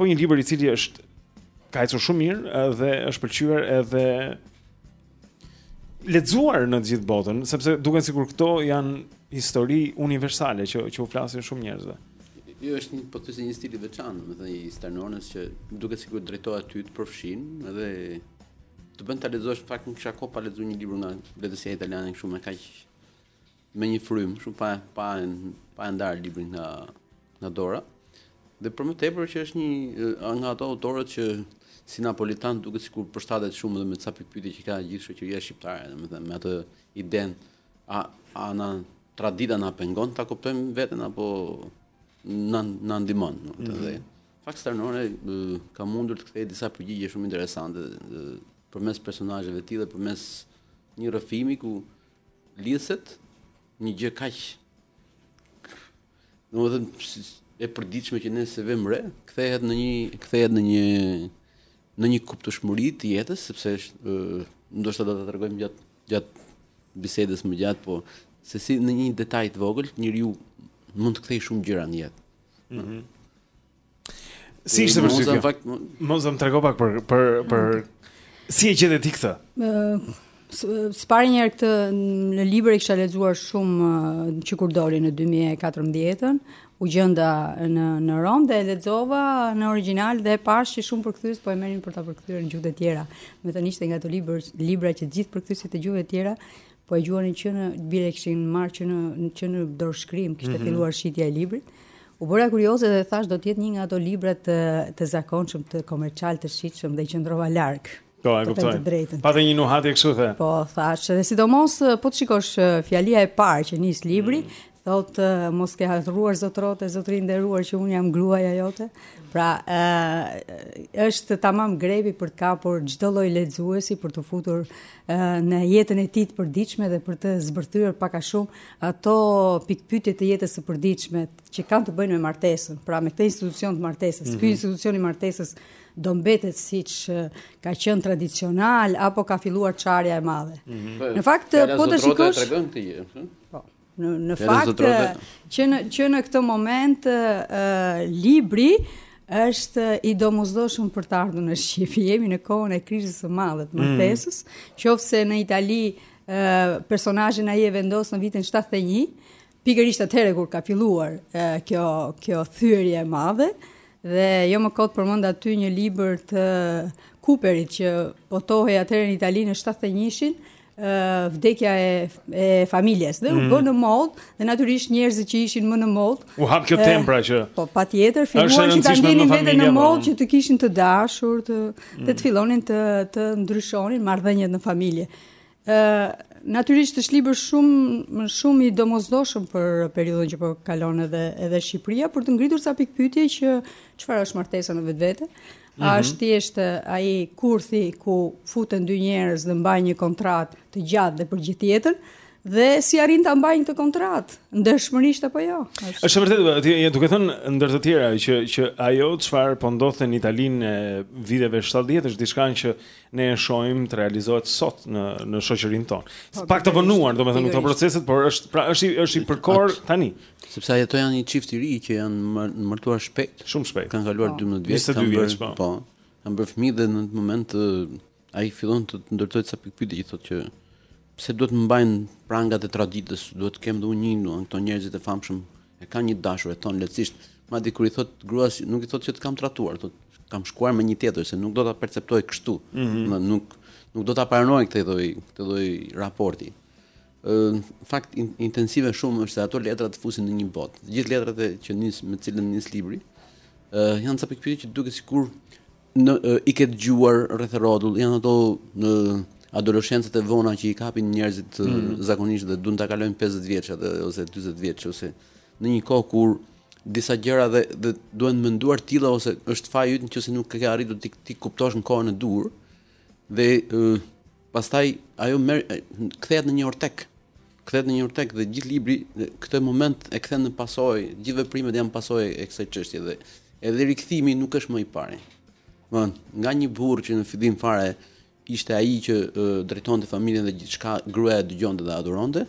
Po një libër i cili është ka ecur shumë mirë dhe është pëlqyer edhe lexuar në të gjithë botën, sepse duken sikur këto janë histori universale që që u flasin shumë njerëzve. Jo, është një po një stil i veçantë, domethënë i Starnones që duket sikur drejtohet ty të përfshin edhe Të bën ta lexosh në fakt kisha kohë pa lexuar një libër nga letërsia italiane kështu me kaq me një frymë, kështu pa pa pa ndarë librin nga nga dora. Dhe për më tepër që është një nga ata autorët që si napolitan duket sikur përshtatet shumë dhe me ca pikëpyetje që ka gjithë shoqëria shqiptare, domethënë me atë idenë a a na tradita na pengon ta kuptojmë veten apo na na ndihmon, domethënë. Mm -hmm. Fakt Starnone ka mundur të kthejë disa përgjigje shumë interesante përmes personazheve të tij dhe përmes një rrëfimi ku lidhet një gjë kaq domethënë e përditshme që ne s'e vëmë re, kthehet në një kthehet në një në një kuptueshmëri të jetës, sepse është ndoshta do ta tregojmë gjatë gjatë bisedës më gjatë, po se si në një detaj të vogël njeriu mund të kthejë shumë gjëra në jetë. Mhm. Si ishte për ty? Fakt... Mos më trego pak për për për si e gjetë ti këtë? Ë Së pari një herë këtë libër e kisha lexuar shumë që kur doli në 2014-ën, u gjenda në në Romë dhe e lexova në origjinal dhe e pashë që shumë përkthyes po e merrin për ta përkthyer në gjuhë të tjera. Domethënë ishte nga ato libra, libra që gjithë përkthyesit e gjuhëve të tjera Po e gjuanin që në bile e kishin marrë që në që në dorëshkrim kishte mm -hmm. filluar shitja e librit. U bëra kurioze dhe thashë do të jetë një nga ato libra të të zakonshëm të komercial të shitshëm dhe i qëndrova larg. Po, e kuptoj. Pate një nuhatje kështu the. Po, thashë, dhe sidomos po të shikosh fjalia e parë që nis libri, mm. Thotë mos ke harruar zotrote zotëri i nderuar që unë jam gruaja jote. Pra, ë është tamam grepi për të kapur çdo lloj lexuesi për të futur ë në jetën e tij të përditshme dhe për të zbërthyer pak a shumë ato pikëpyetje të jetës së përditshme që kanë të bëjnë me martesën, pra me këtë institucion të martesës. Mm -hmm. Ky mhm. institucion i martesës do mbetet siç ka qenë tradicional apo ka filluar çarja e madhe. Mm -hmm. Në fakt, po të shikosh, tregojnë këtë gjë, ëh. Po. Në fakt, që në këtë moment, libri është i domosdoshëm për të ardhur në shqip. Jemi në kohën e krizës së madhe të martesës, mm. qoftë se në Itali personazhin ai e vendos në vitin 71, pikërisht atëherë kur ka filluar kjo kjo thyerje e madhe dhe jo më kot përmend aty një libër të Cooperit që botohej atëherë në Itali në 71-shin, vdekja e, e familjes dhe u mm. bë në mod dhe natyrisht njerëzit që ishin më në modë u hap kjo temë pra që po patjetër filluan që ta ndienin veten në modë po. që të kishin të dashur të mm. të fillonin të të ndryshonin marrëdhëniet në familje ë natyrisht është libër shumë shumë i domosdoshëm për periudhën që po kalon edhe edhe Shqipëria për të ngritur ca pikëpyetje që çfarë është martesa në vetvete. Ë A mhm. është thjesht ai kurthi ku futen dy njerëz dhe mbajnë një kontratë të gjatë dhe për gjithë jetën? Dhe si arrin ta mbajnë këtë kontratë? Ndershmërisht apo jo? Është është e vërtetë, po, ti je duke thënë ndër të tjera që që ajo çfarë po ndodhte në Italinë e viteve 70 është diçka që ne e shohim të realizohet sot në në shoqërinë tonë. Po, Pak të vonuar, domethënë këto proceset, por është pra është është i përkorë tani. Sepse ato janë një çift i ri që janë martuar shpejt. Shumë shpejt. Kanë kaluar 12 vjet, kanë bërë po. po. Kanë bërë fëmijë dhe në atë moment ai fillon të ndërtojë ca pikëpyetje që thotë që pse duhet të mbaj prangat e traditës, duhet të kem dhe unë një, këto njerëz të famshëm e kanë një dashnore, thonë lehtësisht, madje kur i thotë gruas, nuk i thotë që të kam tradhtuar, thotë kam shkuar me një tjetër se nuk do ta perceptojë kështu. Mm -hmm. Nuk nuk do ta pranojë këtë lloj këtë lloj raporti. Në fakt intensive shumë është se ato letrat të fusin në një botë. Të gjithë letrat e që nis me të cilën nis libri, ë janë ca pikëpyetje që duket sikur ne ë, i ke dëgjuar rreth rrotull, janë ato në adoleshencat e vona që i kapin njerëzit mm -hmm. zakonisht dhe duan t'i kalojnë 50 vjeç ose 40 vjeç ose në një kohë kur disa gjëra dhe dhe duhen menduar të tilla ose është faji yt nëse nuk e ke arritur ti t'i kuptosh në kohën e duhur dhe ë Pastaj ajo merr kthehet në një ortek. Kthehet në një ortek dhe gjithë libri në këtë moment e kthen në pasojë, gjithë veprimet janë pasojë e kësaj çështjeje dhe edhe rikthimi nuk është më i pari. Von, nga një burrë që në fillim fare ishte ai që drejtonte familjen dhe gjithçka gruaja e dëgjonte dhe adhuronte,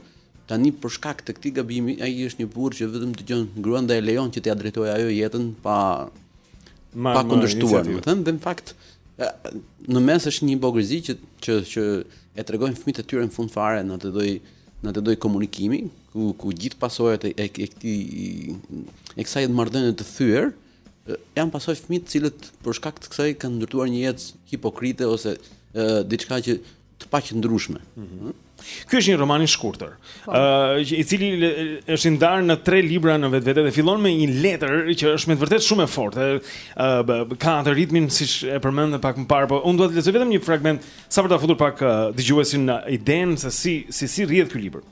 tani për shkak të këtij gabimi ai është një burrë që vetëm dëgjon gruan dhe e lejon që t'ia drejtojë ajo jetën pa pa kundërshtuar, do të thotë, dhe në fakt në mes është një hipokrizi që që që e tregojnë fëmijët e tyre në fund fare në atë lloj në atë lloj komunikimi ku ku gjithë pasojat e e këtij e kësaj marrëdhënieje të thyer janë pasojë fëmijë të cilët për shkak të kësaj kanë ndërtuar një jetë hipokrite ose diçka që të paqëndrueshme. Mhm. Ky është një roman i shkurtër, po. ë i cili është i ndarë në tre libra në vetvete dhe fillon me një letër që është me të vërtetë shumë e fortë. ë ka atë ritmin siç e përmende pak më parë, po unë dua të lexoj vetëm një fragment sa për ta futur pak dëgjuesin në idenë se si si si rrjedh ky libër.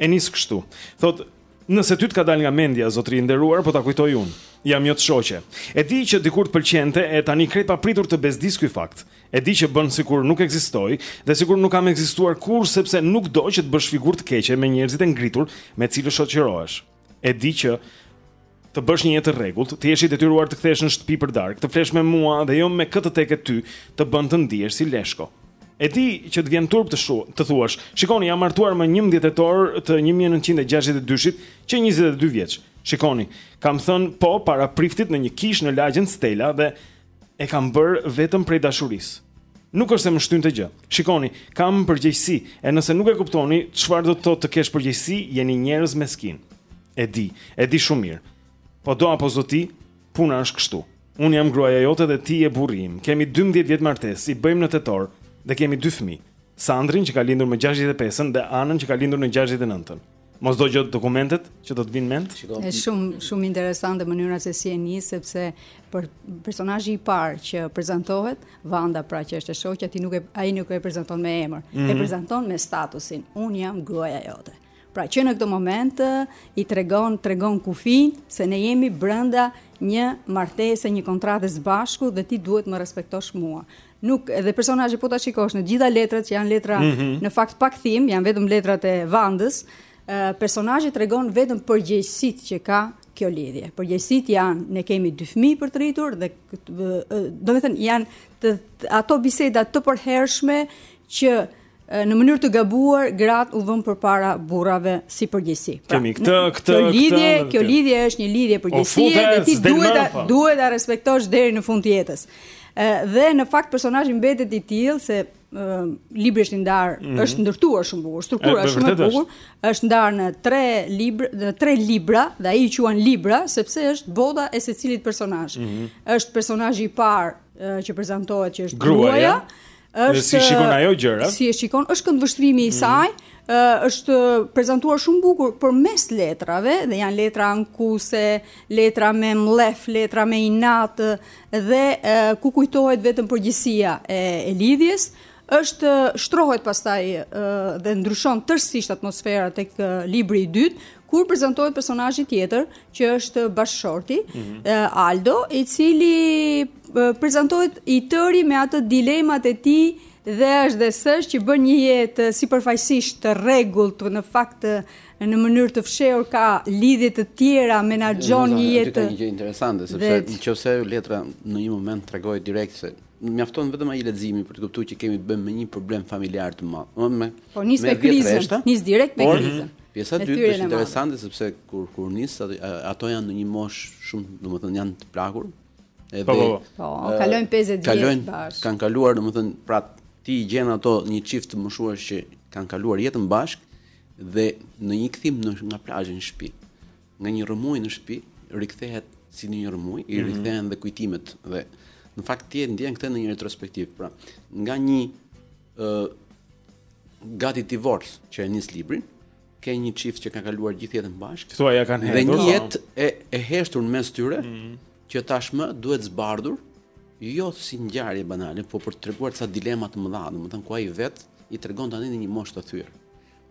E nis kështu. Thotë Nëse ty të ka dalë nga mendja zotëri i nderuar, po ta kujtoj unë. Jam jot shoqe. E di që dikur të pëlqente e tani krejt papritur të bezdis ky fakt. E di që bën sikur nuk ekzistoj dhe sikur nuk kam ekzistuar kurrë sepse nuk do që të bësh figurë të keqe me njerëzit e ngritur me të cilët shoqërohesh. E di që të bësh një jetë të rregullt, të jesh i detyruar të kthehesh në shtëpi për darkë, të flesh me mua dhe jo me kë të teket ty, të bën të ndihesh si leshko. E di që të vjen turp të shu, të thuash, shikoni, jam martuar më 11 tetor të 1962-shit, që 22 vjeç. Shikoni, kam thënë po para priftit në një kishë në lagjen Stella dhe e kam bërë vetëm prej dashurisë. Nuk është se më shtynte gjë. Shikoni, kam përgjegjësi, e nëse nuk e kuptoni çfarë do të thotë të kesh përgjegjësi, jeni njerëz meskinë. E di, e di shumë mirë. Po do apo s'do ti, puna është kështu. Unë jam gruaja jote dhe ti je burri im. Kemi dymbëdhjetë vjet martesë, i bëjmë në tetor dhe kemi dy fëmijë. Sandrin që ka lindur në gjashtëdhjetë e pesën dhe Anën që ka lindur në gjashtëdhjetë e nëntën. Mos do gjë dokumentet që të të vijnë mendtë? Është shumë shumë interesante mënyra se si e nis sepse për personazhi i parë që prezantohet, Vanda pra që është e shoqja, ti nuk e ai nuk e prezanton me emër, mm -hmm. e mhm. prezanton me statusin. Unë jam gruaja jote. Pra që në këtë moment i tregon tregon kufinë se ne jemi brenda një martese, një kontrate së bashku dhe ti duhet të më respektosh mua. Nuk edhe personazhi po ta shikosh në të gjitha letrat që janë letra mm -hmm. në fakt pa kthim, janë vetëm letrat e Vandës, personazhi tregon vetëm përgjegjësitë që ka kjo lidhje. Përgjegjësitë janë, ne kemi dy fëmijë për të rritur dhe domethënë janë të, ato biseda të përhershme që në mënyrë të gabuar gratë u vënë përpara burrave si përgjegjësi. Pra, Kemi këtë këtë kjo lidhje, këtë, kjo lidhje është një lidhje përgjegjësie dhe ti duhet ta po. duhet ta respektosh deri në fund të jetës. Ë dhe në fakt personazhi mbetet i tillë se uh, libri është ndarë, mm -hmm. është ndërtuar shumë bukur, struktura është shumë e bukur, është ndarë në tre libra, në tre libra dhe ai i quan libra sepse është bota e secilit personazh. Mm -hmm. Është personazhi i parë uh, që prezantohet që është gruaja, gruaja Është si shikon ajo gjërat? Si e shikon? Është këndvështrimi i mhm. saj, mm -hmm. është prezantuar shumë bukur përmes letrave dhe janë letra ankuese, letra me mllef, letra me inat dhe uh, ku kujtohet vetëm përgjegjësia e, e lidhjes është shtrohet pastaj dhe ndryshon tërësisht atmosfera tek libri i dytë, kur prezantohet personazhi tjetër, që është bashkëshorti, mm -hmm. Aldo, i cili prezantohet i tëri me atë dilemat e tij dhe është dhe se ç', që bën një jetë sipërfaqësisht të rregullt në fakt në mënyrë të fshehur ka lidhje të tjera menaxhon një jetë. Është një gjë interesante sepse nëse ajo letra në një moment tregoi direkt se Mjafton vetëm ai leximi për të kuptuar që kemi të bëjmë me një problem familjar të madh. Domethënë me Po nis me krizën, nis direkt me krizën. Pjesa e dytë është interesante sepse kur kur nis ato janë në një moshë shumë, domethënë janë të plakur. Edhe po, po, po. po kalojnë 50 vjet kalojnë, bash. Kanë kaluar domethënë pra ti i gjen ato një çift të moshuar që kanë kaluar jetën bashkë dhe në një kthim në nga plazhi në shtëpi. Nga një rrëmujë në shtëpi rikthehet si në një rrëmujë, i mhm. rikthehen dhe kujtimet dhe në fakt ti e ndjen këtë në një retrospektivë. Pra, nga një ë uh, gati divorc që e nis librin, ke një çift që ka kaluar gjithë jetën bashkë. Thua ia kanë hedhur. Dhe një po. jetë e e heshtur mes tyre mm -hmm. që tashmë duhet zbardhur jo si ngjarje banale, por për të treguar ca dilema të mëdha, domethënë ku ai vetë i tregon tani në një moshë të thyer.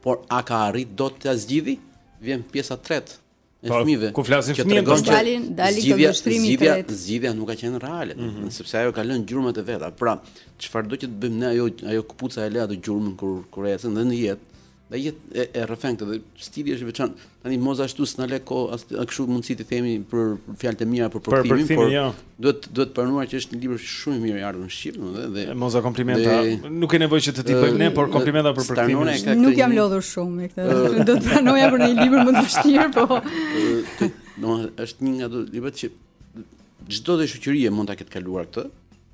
Por a ka arrit dot ta zgjidhë? Vjen pjesa e tretë e po, fëmijëve. Ku flasin fëmijët do të dalin, dalin këndvështrimi i tretë. Zgjidhja, zgjidhja nuk ka qenë reale, mm -hmm. sepse ajo ka lënë gjurmët e veta. Pra, çfarëdo që të bëjmë ne ajo ajo këpuca e lë atë gjurmën kur kur ecën dhe në jetë. Dhe jetë e, e rrëfen këtë, stili është i veçantë. Tani mos ashtu s'na le kohë as kështu mundësi të themi për fjalë të mira për përkthimin, por jo. duhet duhet pranuar që është një libër shumë i mirë i ardhur në shqip, domethënë dhe dhe Moza komplimenta. Dhe, nuk ke nevojë që të t'i bëjmë ne, por komplimenta për përkthimin. Nuk jam lodhur shumë me këtë. Do të pranoja për një libër më të vështirë, po. Domethënë është një nga librat që çdo dhe shoqëri mund ta ketë kaluar këtë.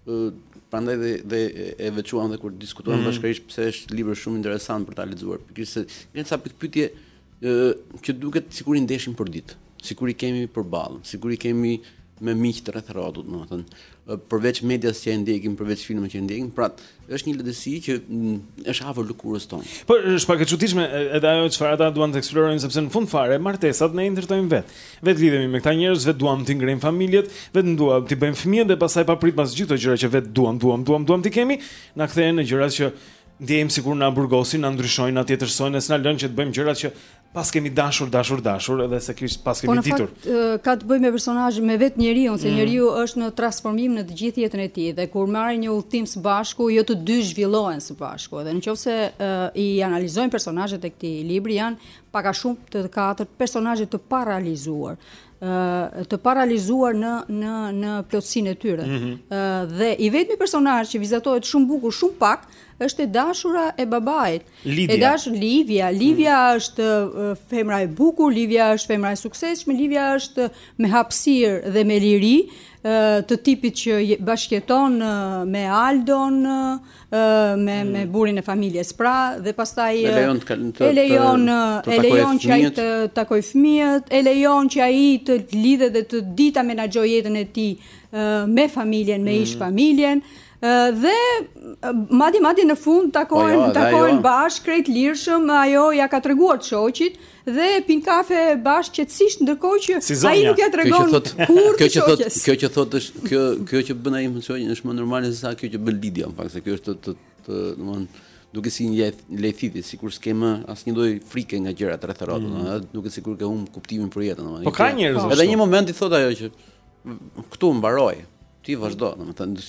ë Prandaj dhe dhe e veçuam dhe kur diskutuam mm -hmm. bashkërisht pse është libër shumë interesant për ta lexuar. Pikërisht se ka disa pyetje që duket sikur i ndeshim përditë, sikur i kemi përballë, sikur i kemi me miqtë rreth e rrotull, domethënë, përveç medias që e ndjekim, përveç filmave që e ndjekim, pra është një lëndë që mm, është afër lëkurës tonë. Po, është pak e çuditshme edhe ajo çfarë ata duan të eksplorojnë sepse në fund fare martesat ne i ndërtojmë vetë. Vetë lidhemi me këta njerëz, vetë duam t'i ngremë familjet, vetë duam të bëjmë fëmijët dhe pastaj papritmas gjithë ato gjëra që vetë duam, duam, duam, duam të kemi, na kthehen në gjëra që Ndjejmë sikur na burgosin, na ndryshojnë, na tjetërsojnë, se s'na lënë që të bëjmë gjërat që paskemi dashur, dashur, dashur, edhe s'e paskemi ditur. Po në fakt ka të bëjë me personazhin, me vetë njeriun, se mm. njeriu është në transformim në të gjithë jetën e tij dhe kur marrin një udhëtim së bashku, jo të dy zhvillohen së bashku. Dhe nëse uh, i analizojmë personazhet e këtij libri janë pak a shumë të katër personazhe të paralizuar. ë të paralizuar në në në plotësinë e tyre. ë mm -hmm. dhe i vetmi personazh që vizatohet shumë bukur, shumë pak, është e dashura e babait. Livia. E dash Livia, Livia mm -hmm. është femra e bukur, Livia është femra e suksesshme, Livia është me hapësirë dhe me liri të tipit që bashkëjeton me Aldon, me mm. me burrin e familjes. Pra, dhe pastaj e lejon të të e lejon e lejon që ai të takojë fëmijët, e lejon që ai të lidhet dhe të dijë ta menaxhojë jetën e tij me familjen, me mm. ish-familjen dhe madje madje në fund takohen po jo, takohen bashkë krejt lirshëm ajo ia ka treguar të shoqit dhe pinë kafe bashkë qetësisht ndërkohë që si ai nuk ia tregon kjo që thotë kur kjo që thotë kjo që thotë është kjo kjo që bën ai me të shoqen është më normale se sa kjo që bën Lidia më fal se kjo është të të domethënë duket si një lajthitje, sikur s'ke më asnjë lloj frike nga gjërat rreth e rrotull, mm -hmm. duket sikur ke humb kuptimin për jetën. Po ka njerëz është. Edhe një moment i thotë ajo që këtu mbaroi, Ti vazhdo, domethënë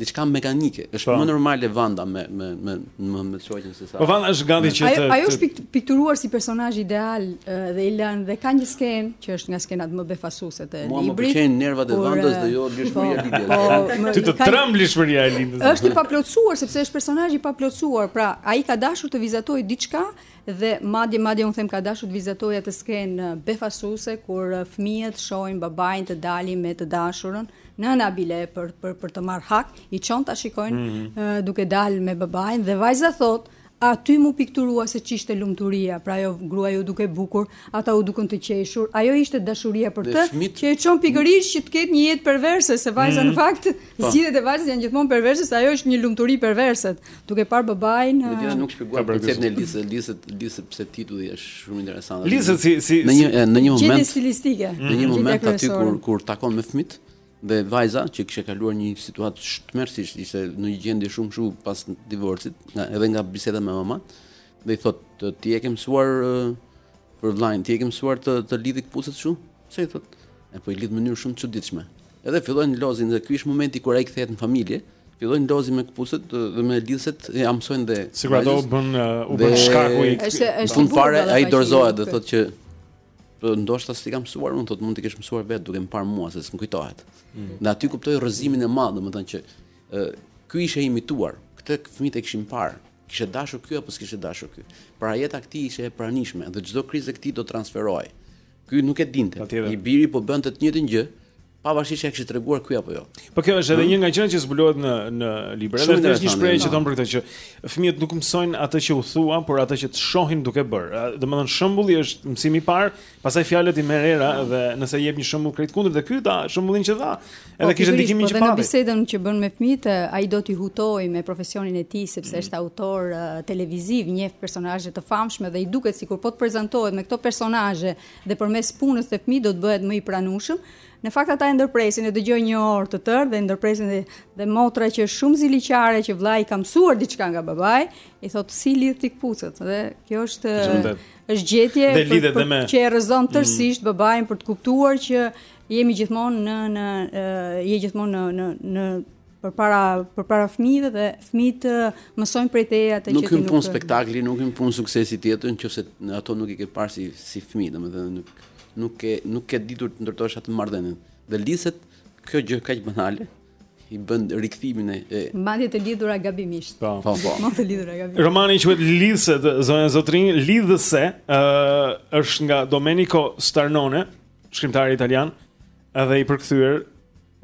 diçka mekanike. Është po. më normale Vanda me me me më me shoqen se sa. Po Vanda është gati që të Ajo është pikturuar si personazh ideal dhe i lë dhe ka një skenë që është nga skenat më befasuese të librit. Mua më pëlqejnë nervat e Vandës dhe jo lirshmëria e po, Lidias. Po, Ti të tremb lirshmëria e Lidias. Është i paplotësuar sepse është personazh i paplotësuar. Pra, ai ka dashur të vizatojë diçka Dhe madje madje un them ka dashur të vizatojë atë skenë befasuese kur uh, fëmijët shohin babain të dalin me të dashurën, nëna bile për për për të marr hak, i çon ta shikojnë mm -hmm. duke dalë me babain dhe vajza thotë aty m'u pikturua se ç'ishte lumturia, pra ajo gruaja u duk e bukur, ata u dukën të qeshur, ajo ishte dashuria për të, që e çon pikërisht që të ketë një jetë perverse se vajza mm -hmm. në mhm. fakt Zgjidhjet e vajzës janë gjithmonë perverse se ajo është një lumturi perverse, duke parë babain. Ne s'e kemi shpjeguar konceptin e lidhses, lidhset, lidhset se titulli është shumë interesant. Lidhset si si në një në një moment stilistike. Në një moment aty kur kur takon me fëmijët dhe vajza që kishte kaluar një situatë tmerrësisht, ishte në një gjendje shumë kështu pas divorcit, nga edhe nga biseda me mamanë, dhe i thotë ti e ke mësuar Për vllain, ti e ke mësuar të të lidhë këpucët kështu? Pse i thotë? E po i lidh në mënyrë shumë të çuditshme. Edhe fillojnë lozin dhe ky është momenti kur ai kthehet në familje, fillojnë lozin me këpucët dhe me lidhset e mësojnë dhe Sigur ato u bën uh, u bën shkaku i Është është fund fare ai dorëzohet dhe thotë që po ndoshta s't'i kam mësuar unë, thotë mund t'i kesh mësuar vetë duke më parë mua se s'më kujtohet. Mm. Dhe aty kuptoi rrëzimin e madh, domethënë që ky ishte imituar. Këtë fëmijët e kishin parë Kishte dashur ky apo s'kishte dashur ky. Pra jeta e këtij ishte e pranishme dhe çdo krizë e këtij do transferohej. Ky nuk e dinte. I biri po bënte të njëjtën gjë, pavarësisht se e kishte treguar ky apo jo. Po kjo është edhe hmm? një nga gjërat që zbulohet në në libra. Edhe është një shprehje që thonë për këtë që fëmijët nuk mësojnë atë që u thua, por atë që të shohin duke bërë. Domethënë shembulli është mësimi i parë, Pastaj fjalët i merr era dhe nëse jep një shembull krejt kundër dhe ky dha shembullin që dha. Po, edhe kishte ndikimin që pati. Po në bisedën që bën me fëmijët, ai do t'i hutojë me profesionin e tij sepse mm. është autor televiziv, njeh personazhe të famshme dhe i duket sikur po të prezantohet me këto personazhe dhe përmes punës te fëmijët do të bëhet më i pranueshëm. Në fakt ata e ndërpresin, e dëgjojnë një orë të tërë dhe ndërpresin dhe, dhe motra që është shumë ziliqare që vllai ka mësuar diçka nga babai, i thotë si lidh ti kpucët dhe kjo është Është gjetje për, për, për, me... që e rrëzon mm. tërësisht mm. babain për të kuptuar që jemi gjithmonë në në je gjithmonë në në në përpara përpara fëmijëve dhe fëmijët mësojnë prej teja atë që nuk hyn punë spektakli, nuk hyn punë suksesi tjetër, nëse në ato nuk i ke parë si si fëmijë, domethënë nuk nuk ke nuk ke ditur të ndërtosh atë marrëdhënien. Dhe lidhset, kjo gjë kaq banale, i bën rikthimin e madje të lidhura gabimisht. Po, po, po. Më të lidhura gabimisht. Romani quhet Lidhset, zonja zotërinj, Lidhse, ë uh, është nga Domenico Starnone, shkrimtar italian, edhe i përkthyer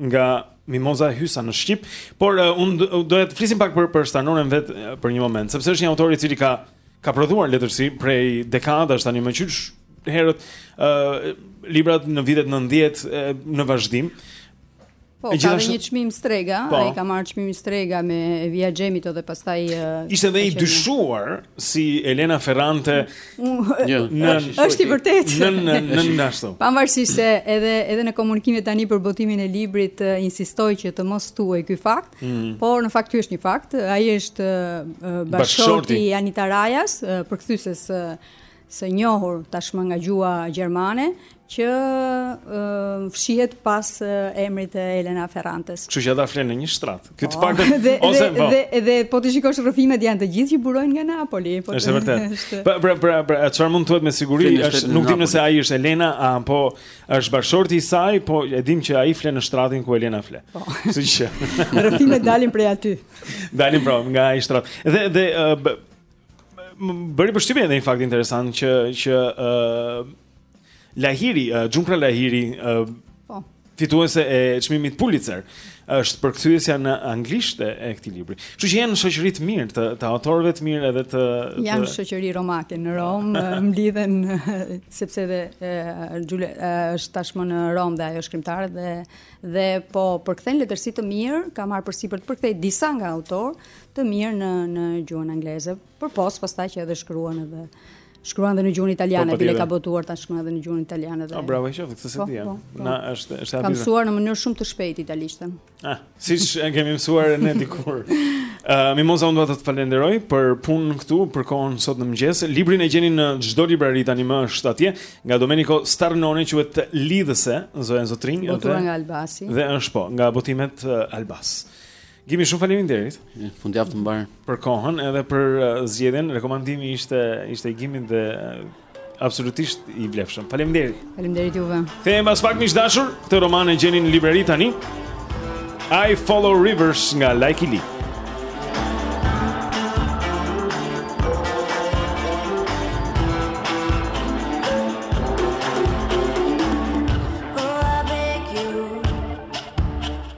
nga Mimoza Hysa në shqip, por uh, un doja të flisim pak për për Starnonen vet për një moment, sepse është një autor i cili ka ka prodhuar letërsi prej dekadash tani më qysh herët ë uh, librat në vitet 90 në vazhdim. Po, ka gjithashtu... dhe një çmim strega, po. ai ka marrë çmimin strega me Via Gemito dhe pastaj Ishte edhe i dyshuar si Elena Ferrante. Jo, në është i vërtetë. Në në në në ashtu. Pavarësisht se edhe edhe në komunikimet tani për botimin e librit insistoi që të mos thuhej ky fakt, mm. por në fakt ky është një fakt. Ai është bashkëshorti i Anita Rajës, përkthyses së njohur tashmë nga gjuha gjermane që uh, fshihet pas uh, emrit të Elena Ferrantes. Kështu që ata flen në një shtrat. Ky të po, paktën dhe, ose dhe, po. Dhe, dhe, dhe po të shikosh rrëfimet janë të gjithë që burojnë nga Napoli, po. Është vërtet. Pra pra pra, pra çfarë mund të thuhet me siguri është nuk dimë nëse ai është Elena apo është bashkëshorti i saj, po e dimë që ai flen në shtratin ku Elena fle. Po. Kështu që rrëfimet dalin prej aty. Dalin pra nga ai shtrat. Dhe dhe uh, Bëri përshtypje edhe një fakt interesant që që ë uh, Lahiri, uh, Xhumpa Lahiri, uh, po. fituese e çmimit Pulitzer, është përkthyesja në anglisht e këtij libri. Kështu që janë në shoqëri të mirë të, të autorëve të mirë edhe të, të... janë shoqëri romake në Romë, mblidhen sepse dhe Xhule është tashmë në Romë dhe ajo është shkrimtare dhe dhe po përkthen letërsi të mirë, ka marrë përsipër të përkthejë disa nga autorë të mirë në në gjuhën angleze. Përpos pastaj që edhe shkruan edhe shkruan edhe në gjuhën italiane, po, bile ka botuar ta shkruan edhe në gjuhën italiane dhe. Po bravo, qoftë këtë s'e po di. Po, po. Na është është habituar. Ka mësuar në mënyrë shumë të shpejtë italishten. Ah, siç e kemi mësuar ne dikur. Ë, uh, Mimoza unë do të të falenderoj për punën këtu, për kohën sot në mëngjes. Librin e gjeni në çdo librari tanimë është atje, nga Domenico Starnone quhet Lidhëse, zonja zotërinj, edhe. Botuar nga Albasi. Dhe është po, nga botimet uh, Albas. Gimi shumë faleminderit. Fundjavë të mbarë. Për kohën edhe për uh, zgjedhjen, rekomandimi ishte ishte i Gimit dhe uh, absolutisht i vlefshëm. Faleminderit. Faleminderit juve. Kthehem pas pak miq të dashur, këtë roman e gjeni në librari tani. I follow rivers nga Lykke Li.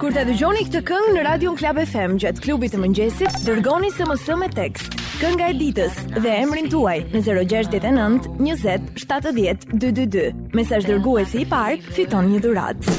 Kur ta dëgjoni këtë këngë në Radion Klab FM gjatë klubit të mëngjesit, dërgoni SMS me tekst. Kënga e ditës dhe emrin tuaj në 069 20 70 222. Mesazh dërguesi i parë fiton një dhuratë.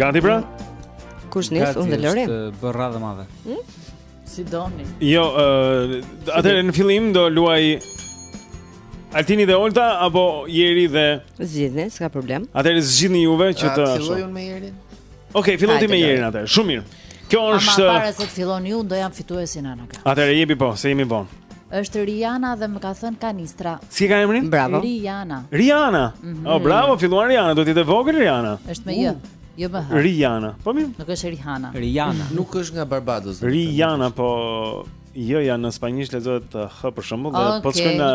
Gati pra? Kush nis unë dhe Lori? Është bërë radhë e madhe. Hm? Si doni. Jo, uh, atëherë në fillim do luajë Altini dhe Olta apo Jeri dhe Zgjidhni, s'ka problem. Atëherë zgjidhni juve që të filloj unë me Jerin. Okej, okay, fillon ti me Jerin atëherë. Shumë mirë. Kjo është Ama para se të filloni ju, do jap fituesin në anagram. Atëherë jepi po, se jemi vonë. Është Riana dhe më ka thënë kanistra. Si ka emrin? Bravo. Riana. Riana. Mm -hmm. Oh, bravo, filluan Riana, duhet jetë e vogël Riana. Është me j. Jo me h. Riana. Po mirë. Nuk është Rihanna. Riana. Nuk është nga Barbados. Riana, po jo j-ja në spanjisht lexohet uh, h për shembull, okay. po shkon në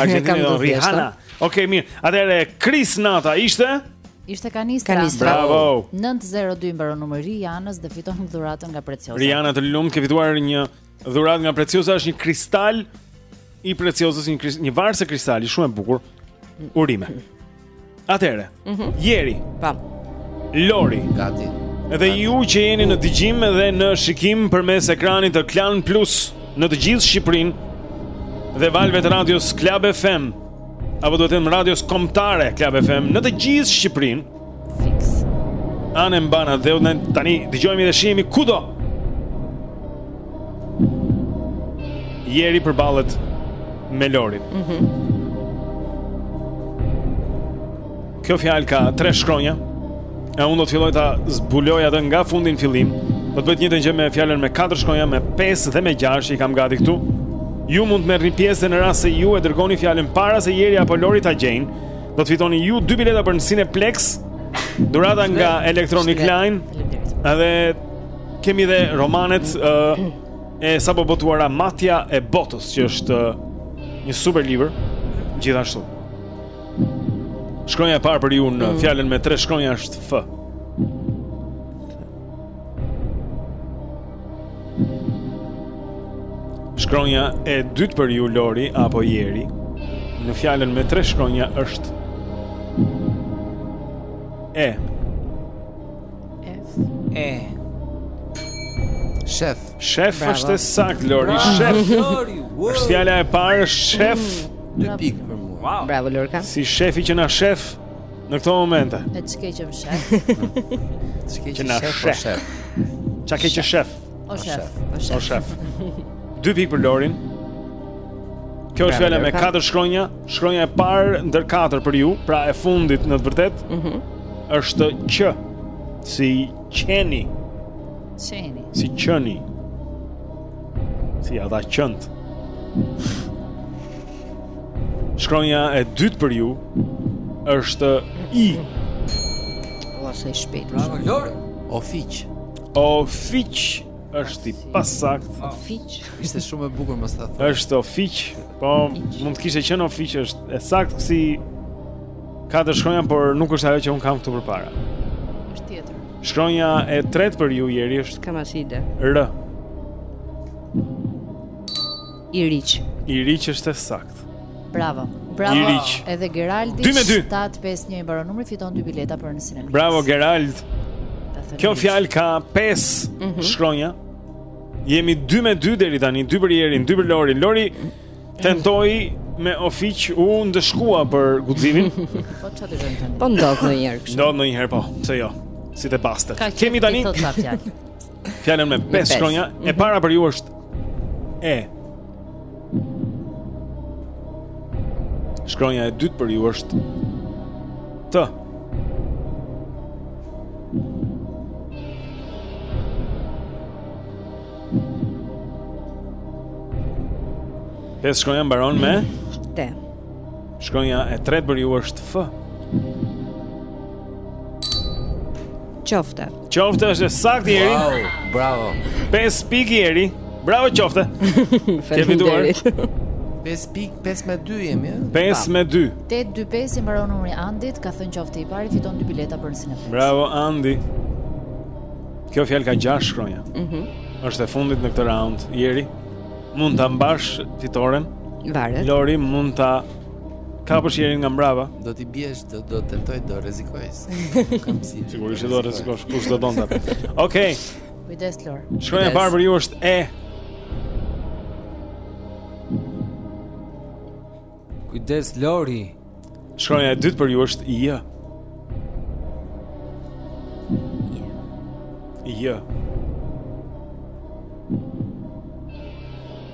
Argentinë do Rihanna. Okej, okay, mirë. Atëherë Krisnata ishte Ishte kanistra. kanistra. Bravo. 902 mbaron numri i Rianës dhe fiton dhuratën nga Preciosa. Riana të lumtë, ke fituar një Dhuratë nga Preciosa është një kristal i Preciosës, një kris, një varëse kristali shumë e bukur. Urime. Atëre. Mm -hmm. Jeri. Pam. Lori. Gati. Edhe Gati. ju që jeni në dëgjim dhe në shikim përmes ekranit të Klan Plus në të gjithë Shqipërinë dhe valëve të radios Club FM apo duhet të themi radios kombëtare Club FM në të gjithë Shqipërinë. Anembanë dhe tani dëgjohemi dhe shihemi kudo. Jeri përballet me Lorin. Mhm. Mm Kjo fjalë ka tre shkronja. E unë do të filloj ta zbuloj atë nga fundi në fillim. Do të bëj të njëjtën gjë me fjalën me katër shkronja, me 5 dhe me 6 i kam gati këtu. Ju mund të merrni pjesë në rast se ju e dërgoni fjalën para se Jeri apo Lori ta gjejnë. Do të fitoni ju dy bileta për në Cineplexx Dhurata nga Electronic Line Edhe kemi dhe romanet uh, E sapo botuara Matja e Botës Që është uh, një super libër Gjithashtu Shkronja e parë për ju në mm. fjalën me tre shkronja është F Shkronja e dytë për ju Lori apo Jeri në fjalën me tre shkronja është E. F. E. Shef. Shef është e saktë Lori, shef. Është fjala e parë, shef. Dy pikë për mua. Bravo Lorka. Si shefi që na sheh. Në këto momente. E ç'ke që më sheh. Ç'ke që më sheh. Po shef. Ça ke që sheh? O shef. O shef. O shef. Dy pikë për Lorin. Kjo është fjala me katër shkronja, shkronja e parë ndër katër për ju, pra e fundit në të vërtetë. Mhm. Mm është q si qeni. Qeni. Si qeni. Si ata qentë. Shkronja e dytë për ju është i. Ua sa i shpejtë. Bravo Lori. Ofiq. Ofiq është i pasaktë. Ofiq. Ishte shumë e bukur mos ta thosh. Është ofiq. Po mund të kishte qenë ofiq është e saktë si katër shkronja por nuk është ajo që un kam këtu përpara. Është tjetër. Shkronja e tretë për ju Jeri është Kam një ide. R. Iriq. Iriq është e saktë. Bravo. Bravo. Iriq. Edhe Geraldi 751 i mbaron numri fiton dy bileta për në sinema. Bravo Gerald. Kjo fjalë ka 5 mm -hmm. shkronja. Jemi 2 me 2 deri tani, 2 për Jerin, 2 për Lorin. Lori tentoi me ofiq u ndëshkua për guximin. Po çfarë dëgjojmë tani? Po ndodh ndonjëherë kështu. Ndodh ndonjëherë po, pse jo? Si të pastë. Kemi tani. Fjalën me 5 shkronja. Mm -hmm. E mhm. para për ju është E. Shkronja e dytë për ju është T. Pesë shkronja mbaron me T. Shkronja e tretë për ju është F. Qofte. Qofte është e saktë Jeri. Wow, bravo. 5 pikë Jeri. Bravo qofte. Faleminderit. 5 pik 5 me 2 jemi, ëh? 5 me 2. 825 i mbaron numri Andit, ka thënë qofte i pari fiton dy bileta për sinema. Bravo Andi. Kjo fjalë ka 6 shkronja. Mhm. Mm është e fundit në këtë round Jeri. Mund ta mbash fitoren. Varet. Lori mund ta kapë Jerin nga mbrapa. Do ti biesh, do do tentoj, do rrezikoj. Kam siklet. Sigurisht do rrezikosh kush do donte. Okej. Okay. Kujdes Lori. Shkronja e parë për ju është e. Kujdes Lori. Shkronja e dytë për ju është j. J.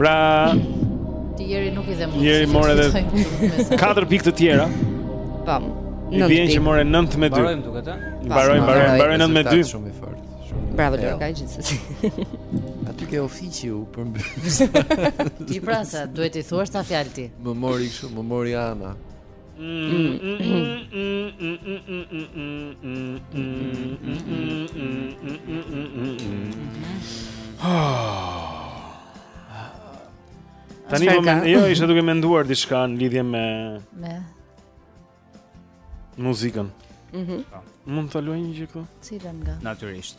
Pra Ti Jeri nuk i dhe mund Jeri more dhe 4 pikë të tjera Pam I vjen që more 9 me 2 Mbarojmë duke ta Mbarojmë, mbarojmë, mbarojmë 9 me 2 Shumë i fortë Bravo Lorka, ka gjithsesi Aty ke ofiqi u përmbys Ti pra sa, duhet i thuash ato fjalë ti Më mori kështu, më mori Ana Tani më mend, jo, isha duke menduar diçka në lidhje me me muzikën. Mhm. Mm Mund të luaj një gjë këtu? Cilën nga? Natyrisht.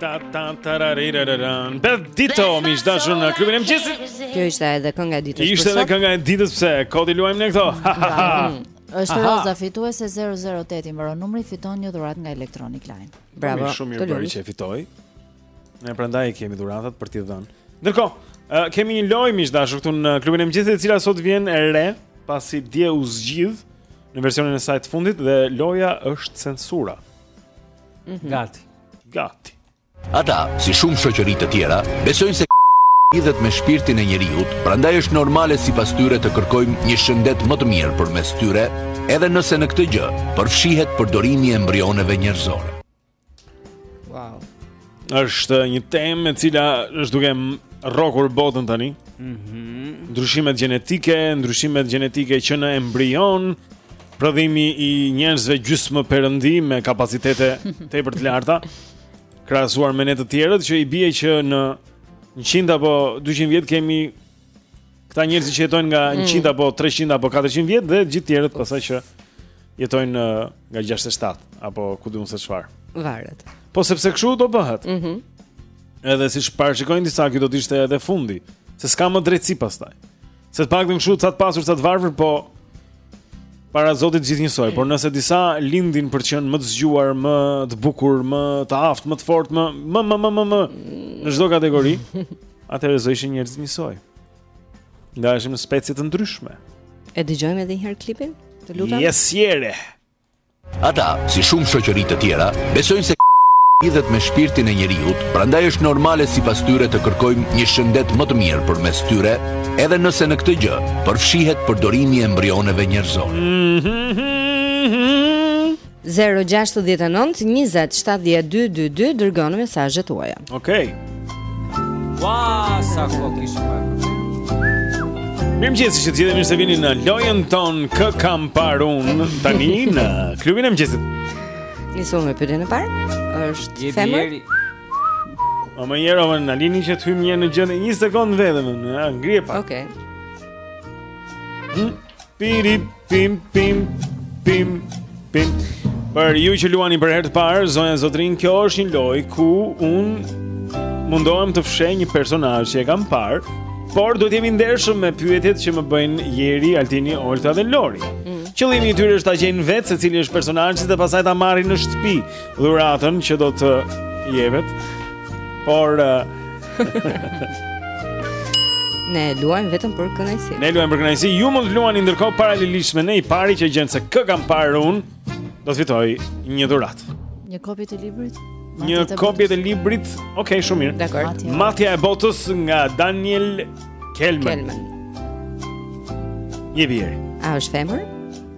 Ta ta ta ra ri ra ra ra. Bedito miq të dashur në klubin e mëngjesit. Kjo ishte edhe kënga e ditës. Ishte edhe kënga e ditës pse kodi luajmë ne këto. Është Roza fituese 008 i mbaron numri fiton një dhuratë nga Electronic Line. Bravo. Shumë mirë bëri që fitoi. Ne prandaj kemi dhuratat për t'i dhënë. Ndërkohë, uh, kemi një lojë miq të dashur këtu në klubin e mëngjesit e cila sot vjen e re pasi dje u zgjidh në versionin e saj të fundit dhe loja është Censura. Mm -hmm. Gati. Gati. Ata, si shumë shoqëri të tjera, besojnë se lidhet me shpirtin e njeriut, prandaj është normale sipas tyre të kërkojmë një shëndet më të mirë përmes tyre, edhe nëse në këtë gjë përfshihet përdorimi e embrioneve njerëzore. Wow. është një temë e cila është duke rrokur botën tani. Mhm. Mm ndryshimet gjenetike, ndryshimet gjenetike që në embrion, Prodhimi i njerëzve gjysmë perëndi me kapacitete tepër të larta krahasuar me ne të tjerët që i bie që në 100 apo 200 vjet kemi këta njerëz që jetojnë nga 100 mm apo 300 apo 400 vjet dhe gjithë tjerët pastaj që jetojnë nga 67 apo ku di un se çfarë. Varet. Po sepse kështu do bëhet. Mhm. Mm edhe siç parashikojnë disa kjo do të ishte edhe fundi, se s'ka më drejtësi pastaj. Se të paktën kështu ca të pasur, ca të varfër, po para Zotit s'gjithë njësoj, por nëse disa lindin për të qenë më të zgjuar, më të bukur, më të aftë, më të fortë, më më më më më, më në çdo kategori, atëherë s'do ishin njerëzit njësoj. Ndaheshim në specie të ndryshme. E dëgjojmë edhe një herë klipin? Të lutem. Yes, jere. Ata, si shumë shoqëri të tjera, besojnë se lidhet me shpirtin e njeriut, prandaj është normale sipas tyre të kërkojmë një shëndet më të mirë përmes tyre, edhe nëse në këtë gjë përfshihet përdorimi embrioneve njerëzore. 0-6-19-27-12-22 Dërgoni mesazhet tuaja Okej okay. Ua, sa kohë kishim. Mirëmëngjesi të gjithë e mirë se vini në lojën tonë kë kam parë un tani në klubin e mëngjesit Nisim me pyetjen e parë, është femër O më një herë, o më lini që të hyjmë një herë në gjendje, një sekundë vetëm, ma ngri pak Oke okay. Hm? Piri pim pim pim pim. Për ju që luani për herë të parë, zonja zotërinj, kjo është një lojë ku un mundohem të fsheh një personazh që e kam parë, por duhet të jem i ndershëm me pyetjet që më bëjnë Jeri, Altini, Olta dhe Lori. Mm. Qëllimi i tyre është ta gjejnë vetë se cili është personazhi dhe pastaj ta marrin në shtëpi dhuratën që do të jepet. Por uh, Ne luajmë vetëm për kënaqësi. Ne luajmë për kënaqësi. Ju mund të luani ndërkohë paralelisht me ne i pari që gjen se kë kam parë un, do të fitojë një dhuratë. Një kopje të librit? Një kopje të librit. Okej, okay, shumë mirë. Dakord. Matja e botës nga Daniel Kelman. Kelman. Një herë. A është femër?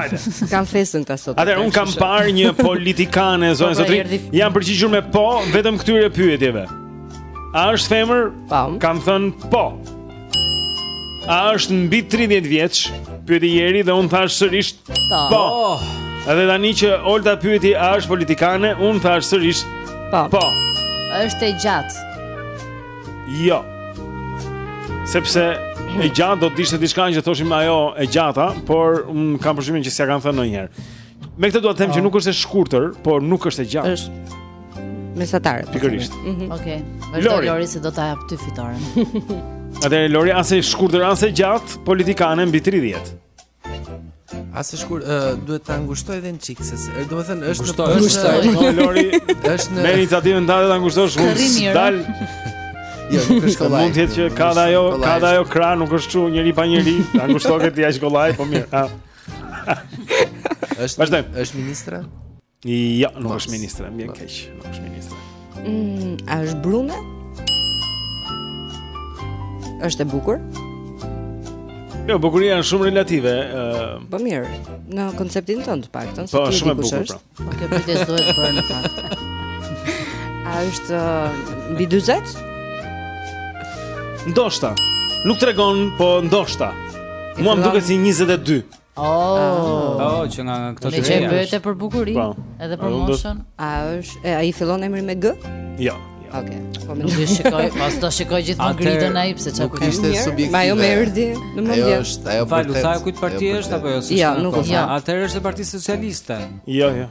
Hajde. Kam festën ta sot. Atëherë un kam parë një politikane zonjë po, zotëri. Po, Jam përgjigjur me po vetëm këtyre pyetjeve. A është femër? Po. Kam thën po. A është mbi 30 vjeç? Pyeti Jeri dhe un thash sërish po. Po. Edhe tani që Olta pyeti a është politikane, un thash sërish po. Po. Është e gjatë. Jo. Sepse e gjatë do të ishte diçka që thoshim ajo e gjata, por un kam përshtypjen që s'ia kam thënë ndonjëherë. Me këtë dua të them që po. nuk është e shkurtër, por nuk është e gjatë. Është mesatare. Po Pikërisht. Mhm. Okej. Vazhdo Lori se do ta jap ty fitoren. Atëherë Lori as e shkurtër as e gjatë, politikane mbi 30. As e shkurt uh, duhet ta ngushtoj edhe një çik se do të thënë është në ngushtoj. Po Lori, është në Me iniciativën tënde ta ngushtosh shumë dal. Jo, nuk është kollaj. Mund të jetë që ka ajo, ka ajo kra, nuk është çu njeri pa njeri, ta ngushtosh ti aq kollaj, po mirë. Është është ministre? Jo, nuk është ministre, më vjen keq, nuk është ministre. Mm, a është brune? Është e bukur? Jo, bukuria është shumë relative. Uh... Po mirë, në konceptin tënd të paktën, po, si ti e bukur, pra. Po kjo pyetje duhet bërë në fakt. A është uh, mbi 40? Ndoshta. Nuk tregon, po ndoshta. Mua m'duket si 22. Oh, oh që nga këto të reja. Le të për bukurinë, po. edhe për moshën. A është, e, a i fillon emri me G? Jo. Ja. Ok. Po më duhet të shikoj, pas do shikoj gjithmonë Gridën ai pse çka kujt. Ishte subjektiv. M'ajo më erdhi në mendje. Ajo është, ajo po. Falu së kujt parti është apo jo? Ja, nuk e di. Atëherë është e Partisë Socialiste. Jo, jo.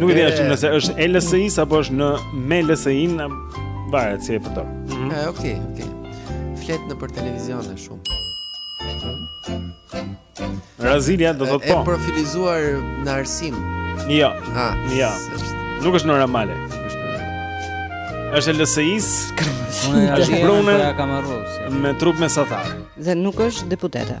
Nuk e di ashtu nëse është e LSI apo është në me LSI, varet si e përdor. Mhm. Okej, okay, okej. Okay. Flet nëpër televizione shumë. Brazilia do të thotë po. E profilizuar në arsim. Jo. Ha, jo. Nuk është normale. Është LSI-s. Është brune. Me trup mesatar. Dhe nuk është deputete.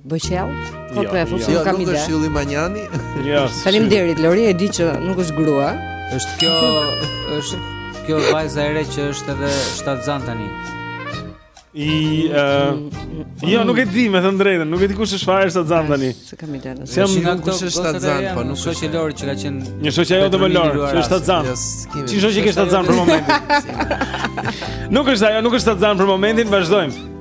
Bëqell? Po po e fut s'e kam ide. Jo, nuk është Ylli Manjani. Jo. Faleminderit Lori, e di që nuk është grua. Është kjo, është kjo vajza e re që është edhe shtatzan tani. I uh, jo nuk e di me thënë drejtën, nuk e di kush është fare shtatzan tani. S'e kam ide. S'e jam nga këto kush është shtatzan, po nuk është Lori që ka qenë. Një shoqja jote më Lori, që është shtatzan. Si shoqja që është shtatzan për momentin. Nuk është ajo, nuk është shtatzan për momentin, vazhdojmë.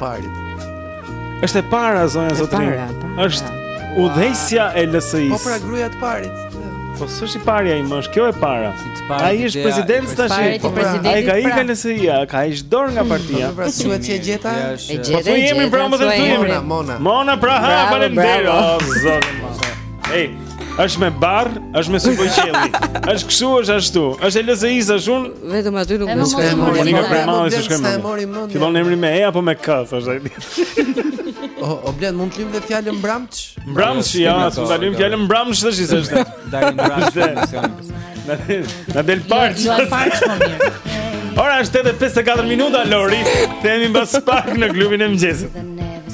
Parit. Është e para zonja zotëri. Është udhëheqëse e LSI-së. Po pra gruaja e parit. Po s'është i pari ai më, është kjo e para. Ai është president tash. Ai po pra. ka ikën pra. LSI-a, ka hequr dorë nga partia. Po pra, thuhet se e gjeta. E gjeta. Po jemi pra më të thënë. Mona, Mona. Mona pra, ha, faleminderit. Zot. Ej, Është me bar, është me superqeli. Është kështu, është ashtu. Është LSI-s ashtu. Vetëm aty nuk më shkoi. Unë nuk kam marrë se shkoi. Fillon emri me E apo me K, thoshte ai. O, o Blend, mund ta lëmë dhe fjalën Bramç? Bramç, ja, të ta lëmë fjalën Bramç tash se është. Dalin Bramç. Na del parç. Jo, parç më mirë. Ora është edhe 54 minuta Lori. Kthehemi mbas pak në klubin e mëngjesit.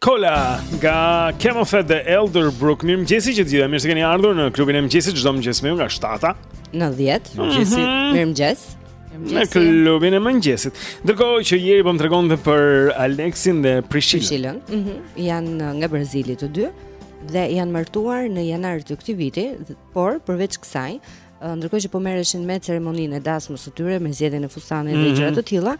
Cola nga CamelPhat dhe Elderbrook. Mirëmëngjesi që të gjithë. Mirë se keni ardhur në klubin e mëngjesit. Çdo mëngjes me ne nga shtata në dhjetë. Mirëmëngjesi mm -hmm. Mirëmëngjesi. Në klubin e mëngjesit. Ndërkohë që Jeri po më tregonte për Alexin dhe Prishilën. Prishilën. Ëh, mm -hmm. janë uh, nga Brazili të dy dhe janë martuar në janar të këtij viti, por përveç kësaj, Ndërkohë që po merreshin me ceremoninë e dasmës së tyre, me zgjedhjen e fustanit mm -hmm. dhe mhm. gjëra të tilla,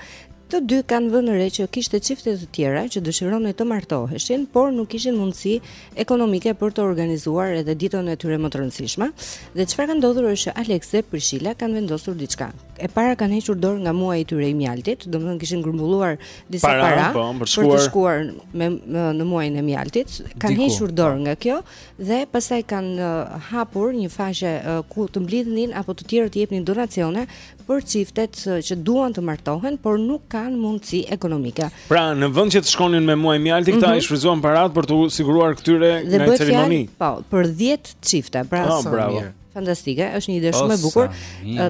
të dy kanë vënë re që kishte çifte të tjera që dëshironin të martoheshin, por nuk kishin mundësi ekonomike për të organizuar edhe ditën e tyre më të rëndësishme. Dhe çfarë ka ndodhur është që Alex dhe Prishila kanë vendosur diçka. E para kanë hequr dorë nga muaji i tyre i mjaltit, domethënë kishin grumbulluar disa para, para po, për, për të shkuar me, me, në muajin e mjaltit, kanë hequr dorë nga kjo dhe pastaj kanë hapur një faqe ku të mblidhnin apo të tjerë të jepnin donacione për çiftet që duan të martohen, por nuk kanë mundësi ekonomike. Pra, në vend që të shkonin me muaj mjalti këta mm -hmm. i shfrytëzuan paratë për t'u siguruar këtyre një ceremoni. Po, për 10 çifte, pra oh, sa mirë. Fantastike, është një ide shumë e bukur.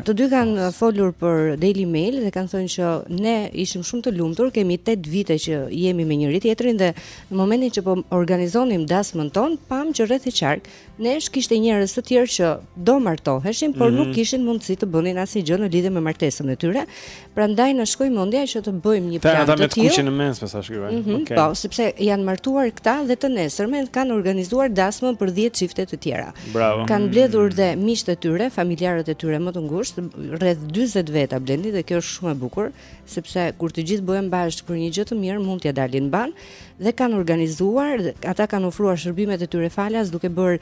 Të dy kanë folur për Daily Mail dhe kanë thënë që ne ishim shumë të lumtur, kemi 8 vite që jemi me njëri-tjetrin dhe në momentin që po organizonim dasmën tonë, pamë që rreth e qark nesh kishte njerëz të tjerë që do martoheshin, por mm -hmm. nuk mhm. kishin mundësi të bënin asnjë gjë në lidhje me martesën e tyre. Prandaj na shkoi mendja që të bëjmë një plan të tillë. Ata me të kuqe në mes me sa shoh unë. Mm -hmm, okay. Po, sepse janë martuar këta dhe të nesërmen kanë organizuar dasmën për 10 çifte të tjera. Bravo. Kanë mbledhur dhe miqtë e tyre, familjarët e tyre më të ngushtë, rreth 40 veta Blendi dhe kjo është shumë e bukur, sepse kur të gjithë bëhen bashkë për një gjë të mirë, mund t'ia dalin mbanë dhe kanë organizuar, ata kanë ofruar shërbimet e tyre falas duke bërë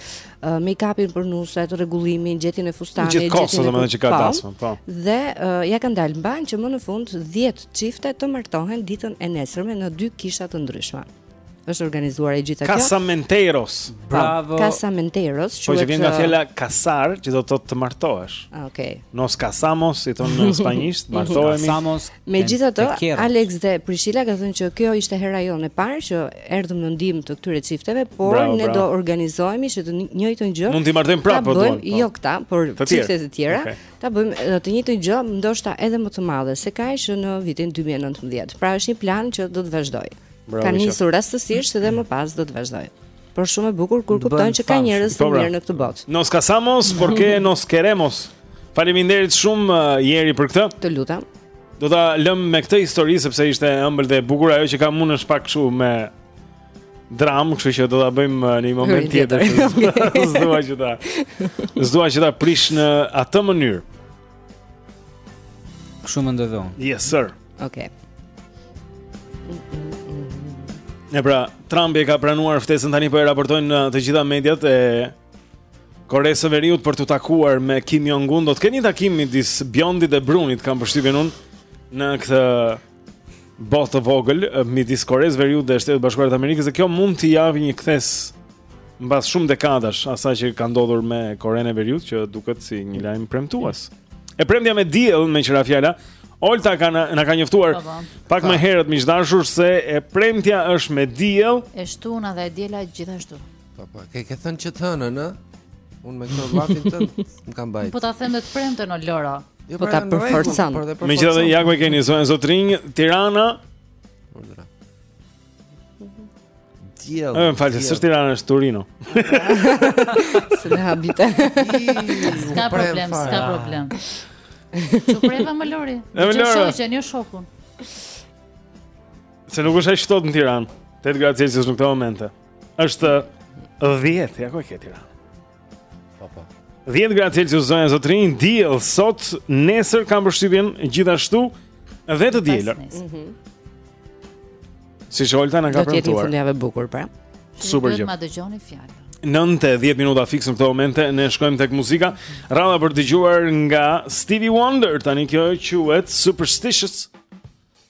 make-upin për nuset, rregullimin, gjetjen e fustanit, gjetjen e kushit. Gjithë kohën që ka dasmë, po. Dhe uh, ja kanë dalë mbanë që më në fund 10 çifte të martohen ditën e nesërme në dy kisha të ndryshme. Është organizuar e gjitha kjo. Casamenteros. Po, Bravo. Casamenteros, quhet. Po që vjen nga fjala casar, që do të thotë të martohesh. Ah, okej. Okay. Nos casamos, i thonë në spanjisht, mhm. martohemi. Casamos. Megjithatë, Alex dhe Priscilla kanë thënë që kjo ishte hera jonë e parë që erdhëm në ndihmë të këtyre çifteve, por bravo, ne bravo. do organizohemi që të njëjtën gjë. Mund t'i martojmë prapë po duan. Po. Jo këta, por çifte të tjera, okay. ta bëjmë të njëjtën gjë, ndoshta edhe më të madhe se kaq në vitin 2019. Pra është një plan që do të vazhdojë. Ka nisur rastësisht dhe më pas do të vazhdojë. Por shumë e bukur kur kupton që ka njerëz të po, mirë në këtë botë. Nos casamos porque nos queremos. Faleminderit shumë uh, Jeri për këtë. Të lutem. Do ta lëmë me këtë histori sepse ishte e ëmbël dhe e bukur ajo që kam unë është pak kështu me dramë, kështu që do ta bëjmë uh, në një moment tjetër. S'dua që ta. S'dua që ta prish në atë mënyrë. Kështu mendoj dhe unë. Yes sir. Okej. Okay. E pra, Trumpi e ka pranuar ftesën tani po e raportojnë uh, të gjitha mediat e Koresë së Veriut për t'u takuar me Kim Jong Un. Do të ketë një takim midis biondit dhe brunit, kam përshtypjen unë, në këtë botë të vogël midis Koresë së Veriut dhe Shteteve të Bashkuara të Amerikës. Kjo mund të japë një kthesë mbas shumë dekadash asaj që ka ndodhur me Korenë e Veriut, që duket si një lajm premtues. E premtja me diell meqë ra fjala. Olta ka na, na ka njoftuar po, po. pak më herët miq të dashur se e premtja është me diell. E shtuna dhe e diela gjithashtu. Po po, ke ke thënë që të hënën, ë? Unë me këtë vllafin të më kam bajt. Po ta them dhe të premten o Loro. Jo, po pra, ta janë në rregull, përforcon. por dhe përforcon. Megjithatë ja ku e keni zonja e zotërinj, Tirana. Urdhra. Diell. Ë, më falë, s'është Tirana, është Torino. Se le habite. S'ka problem, s'ka problem. Të preva më Lori. E, më Që Loro. shoqen, jo shokun. Se nuk është aq ftohtë në Tiranë. 8 gradë Celsius në këto momente. është 10, ja ku e ke ti. Po po. 10 gradë Celsius zonja e zotërinj, diell sot, nesër kam përshtypjen gjithashtu dhe të dielën. Mhm. Si ç'Olta na ka premtuar. Do të jetë një fundjavë e bukur, pra. Super gjë. Do të ma dëgjoni fjalën. 9-10 minuta fiks në këto momente Ne shkojmë tek muzika radha për të dëgjuar nga Stevie Wonder Tani kjo quhet Superstitious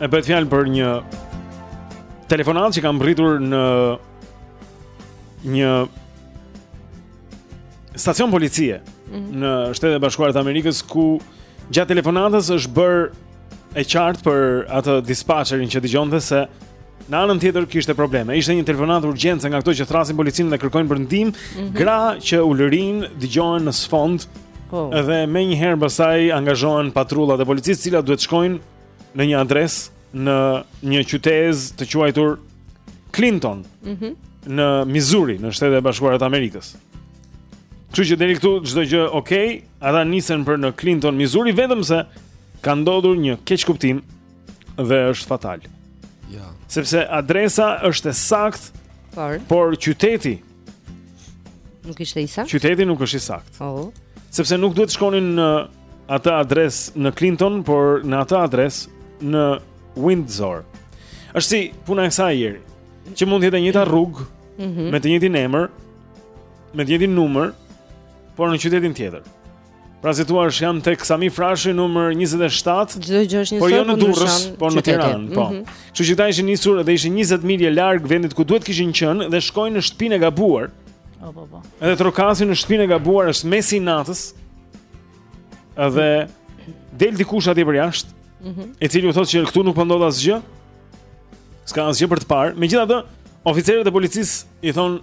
E bëhet fjalë për një telefonatë që ka mbërritur në një stacion policie mm -hmm. në Shtetet e Bashkuara të Amerikës ku gjatë telefonatës është bërë e qartë për atë dispatcherin që dëgjonte se Në anën tjetër kishte probleme. Ishte një telefonatë urgjence nga këto që thërrasin policinë dhe kërkojnë për ndihmë. Mm -hmm. Gra që ulërin dëgjohen në sfond. Oh. Dhe menjëherë pastaj angazhohen patrullat e policisë, të cilat duhet të shkojnë në një adresë në një qytezë të quajtur Clinton. Mhm. Mm në Missouri, në Shtetet e Bashkuara të Amerikës. Kështu që deri këtu çdo gjë ok, ata nisen për në Clinton, Missouri, vetëm se ka ndodhur një keqkuptim dhe është fatal. Ja. Jo. Sepse adresa është e saktë, por por qyteti nuk ishte i saktë. Qyteti nuk është i saktë. Oh. Sepse nuk duhet të shkonin në atë adresë në Clinton, por në atë adresë në Windsor. Është si puna e kësaj Eri, që mund të jetë e njëjta rrugë mm -hmm. me të njëjtin emër, me të njëjtin numër, por në qytetin tjetër. Pra si thua, jam tek Sami Frashëri numër 27. Çdo gjë është një sërë, po jo në Durrës, po në Tiranë, po. Mhm. Kështu që ata ishin nisur dhe ishin 20 milje larg vendit ku duhet kishin qenë dhe shkojnë në shtëpinë e gabuar. Po po po. Edhe trokasin në shtëpinë e gabuar është mesi i natës. Edhe del dikush atje përjashta. Mhm. I cili u thotë se këtu nuk po ndodh asgjë. S'ka asgjë për të parë. Megjithatë, oficerët e policisë i thonë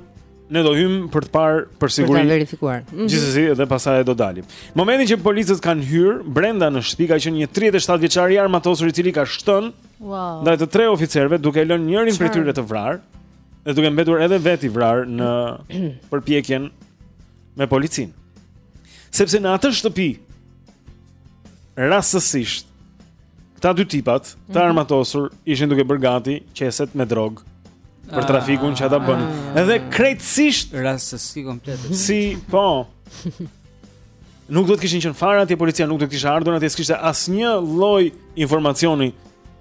Ne do hyjmë për të parë për siguri. Për të verifikuar. Mhm. Gjithsesi dhe pastaj do dalim. Momentin që policët kanë hyrë brenda në shtëpi ka qenë një 37 vjeçar i armatosur i cili ka shtënë wow. ndaj të tre oficerëve duke lënë njërin prej tyre të vrarë dhe duke mbetur edhe vetë i vrarë në përpjekjen me policinë. Sepse në atë shtëpi rastësisht këta dy tipat të mhm. armatosur ishin duke bërë gati qeset me drogë për ah. trafikun që ata bënin. Ah. Edhe krejtësisht rastësi komplet. Si, po. Nuk duhet të kishin qenë fare atje policia, nuk do të kishte ardhur atje, s'kishte asnjë lloj informacioni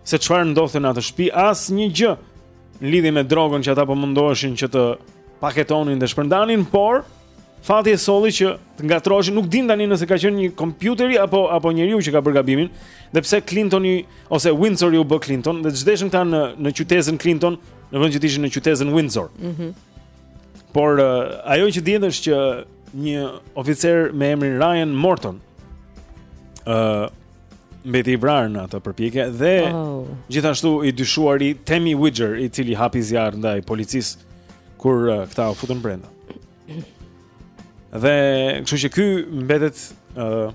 se çfarë ndodhte në atë shtëpi, asnjë gjë në lidhje me drogën që ata po mundoheshin që të paketonin dhe shpërndanin, por Fati e solli që të ngatërroheshin, nuk e di tani nëse ka qenë kompjuteri apo apo njeriu që ka bërë gabimin, dhe pse Clintoni ose Windsori u bë Clinton dhe ç'deshën këta në në qytezën Clinton, në vend që të ishin në qytezën Windsor. Mhm. Mm Por uh, ajo që dihet është që një oficer me emrin Ryan Morton ë uh, mbeti i vrarë në atë përpjekje dhe oh. gjithashtu i dyshuari Tammy Widger, i cili hapi zjarr ndaj policisë kur uh, këta u futën brenda. Dhe kështu që ky mbetet ë uh,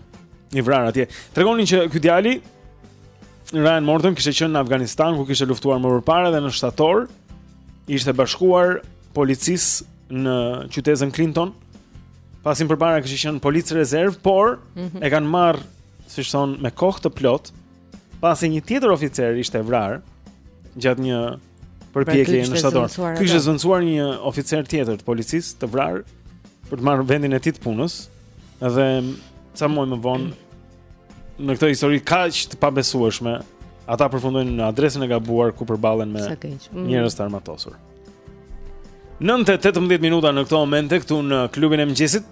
i vrarë atje. Tregonin që ky djali Ryan Morton kishte qenë në Afganistan ku kishte luftuar më përpara dhe në shtator ishte bashkuar policisë në qytezën Clinton. Pasi më përpara kishte qenë polic rezervë, por mm -hmm. e kanë marrë, siç thonë, me kohë të plotë. Pasi një tjetër oficer ishte vrarë gjatë një përpjekje në shtator. Kishte zëvendësuar një oficer tjetër të policisë të vrarë për të marrë vendin e tij të punës dhe ca muaj më vonë në këtë histori kaq të pabesueshme ata përfundojnë në adresën e gabuar ku përballen me mm. njerëz të armatosur. 9:18 minuta në këtë moment këtu në klubin e mëngjesit.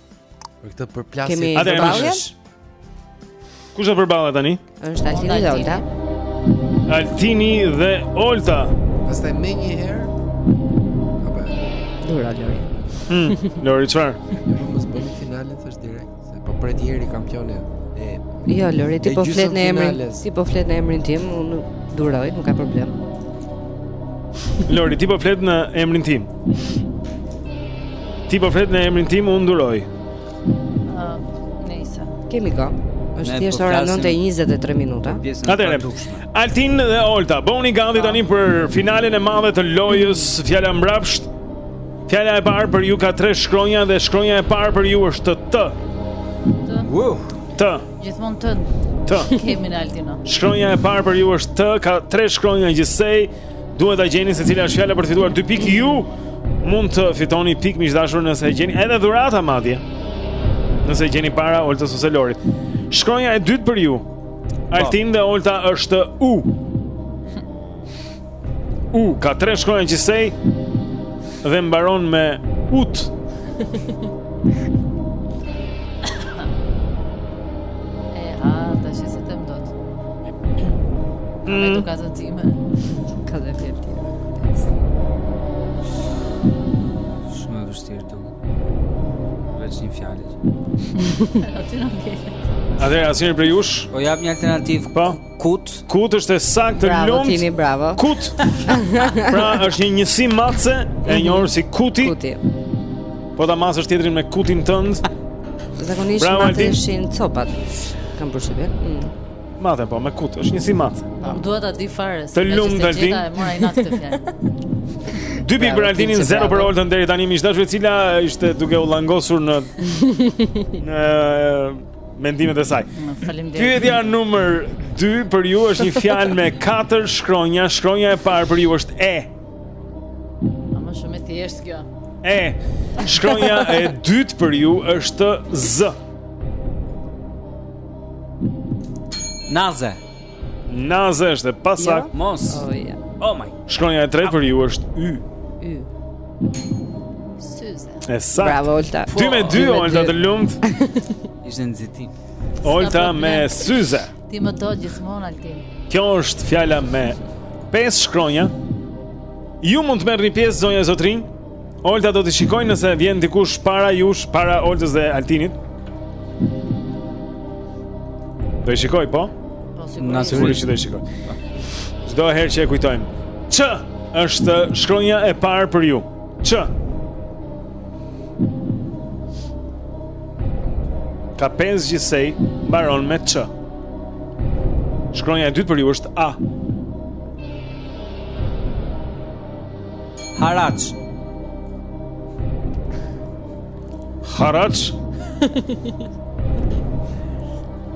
Për këtë përplasje. Kemi përplasje. Kush do përballë tani? Është Altini dhe Olta. Altini dhe Olta. Pastaj edhe një herë. Apo. Dora Lori. Hmm, Lori çfarë? Mos bëni po finalen thash direkt, se po pret tjetri kampioni. E Jo, Lori, ti po flet në emrin, ti po flet në emrin tim, unë duroj, nuk ka problem. Lori, ti po flet në emrin tim. Ti po flet në emrin tim, unë duroj. Ah, kemi kë Është po thjesht ora 9:23 minuta. Atëherë, Altin dhe Olta, bëhuni gati tani për finalen e madhe të lojës Fjala mbrapsht. Fjala e parë për ju ka tre shkronja dhe shkronja e parë për ju është T. Wow. T. Gjithmonë T. T. Kemi në Altin. Shkronja e parë për ju është T, ka tre shkronja gjithsej. Duhet ta gjeni se cila është fjala për të fituar 2 pikë ju. Mund të fitoni pikë miq të dashur nëse e gjeni edhe dhurata madje. Nëse e gjeni para Oltës ose Lorit. Shkronja e dytë për ju. Po. Altin dhe Olta është U. U ka tre shkronja gjithsej dhe mbaron me ut. Mm. Me të time. Ka dhe fjalë tjera. Shumë e vështirë tu. Veç një fjalë. Aty nuk ke. Atëherë asnjëri prej jush? Po jap një alternativë. Po. Kut. Kut është e saktë të lumtë. Bravo Tini, bravo. Kut. pra është një njësi matëse e mhm. njohur si kuti. Kuti. Po ta masësh tjetrin me kutin tënd. Zakonisht Bravo, mateshin copat Kam përshqipje mm. Mate po, me kut, është njësi matëse Nuk duhet ta di fare Të lumtë Altin e mora inat atë fjalë Dy pikë për Altinin, 0 për Oltën deri tani miq të dashur, e cila ishte duke u llangosur në në mendimet e saj. Faleminderit. Pyetja numër 2 për ju është një fjalë me 4 shkronja. Shkronja e parë për ju është e. Ama shumë e thjeshtë kjo. E, shkronja e dytë për ju është Z. Naze. Naze është e pasaktë. Jo? Mos. Oh, yeah. oh my. Shkronja e tretë për ju është Y. Y. Syze. E saktë. Bravo Olta. 2 me 2 Olta të lumtë. Ishte nxitim. Olta me syze. Ti më do gjithmonë Altin. Kjo është fjala me pesë shkronja. Ju mund të merrni pjesë zonja zotërinj. Olta do të shikojë nëse vjen dikush para jush, para Oltës dhe Altinit. Do i shikoj po? Po sigurisht. Po sigurisht do i shikoj. Çdo herë që e kujtojmë. Ç është shkronja e parë për ju. Ç. Ka pesë gjithsej, mbaron me ç. Shkronja e dytë për ju është A. Haraç. Haraç?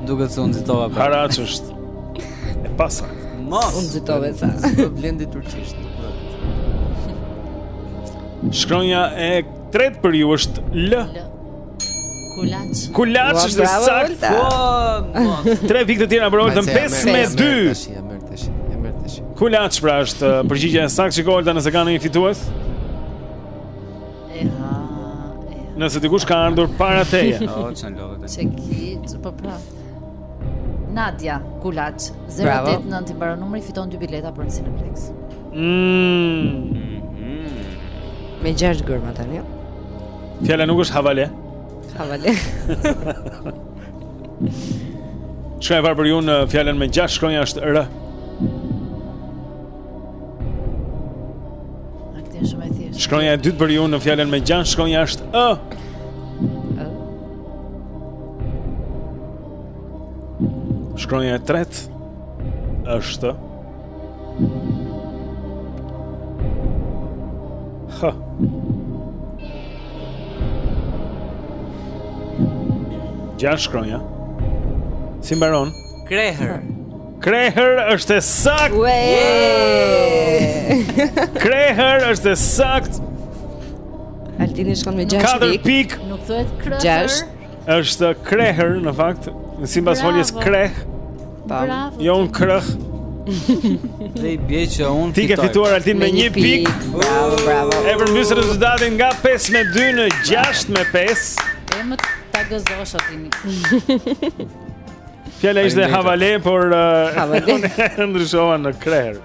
Duket se u nxitova për. Haraç është. E pasa. Mos. U nxitova sa. Blendi turqisht. Shkronja e tretë për ju është L. Kulaç. Kulaç është e saktë. Po, tre pikë të tjera për Oltën 5 me 2. Kulaç pra është uh, përgjigja e saktë shiko Olta nëse ka ndonjë fitues. Nëse dikush ka ardhur para teje. Oh, ça na lodhët. Se kit, po pra. Nadia Kulaç 089 i mbaron numri fiton dy bileta për Cineplex. Mmm. Me gjashtë gërma tani. Fjala nuk është havale. Havale. Shkronja e parë për ju në fjalën me gjashtë shkronja është R. Shkronja e dytë për ju në fjalën me gjashtë shkronja është E. Shkronja e tretë është Hë. Gjashtë shkronja. Si mbaron? Krehër. Krehër është e saktë. Krehër është e saktë. Altini shkon me 6 pikë. 4 pikë. Nuk thuhet krehër. 6 Është krehër në fakt, sipas foljes kreh. Bravo. Jo un kreh. Dhe i bje që un fitoj. Ti ke fituar Altin me 1 pikë. Bravo, bravo. E përmbyse rezultatin nga 5 me 2 në 6 me 5. E mo ta gëzosh Altin. Fjala ishte havale, por uh, havale e ndryshova në krehër.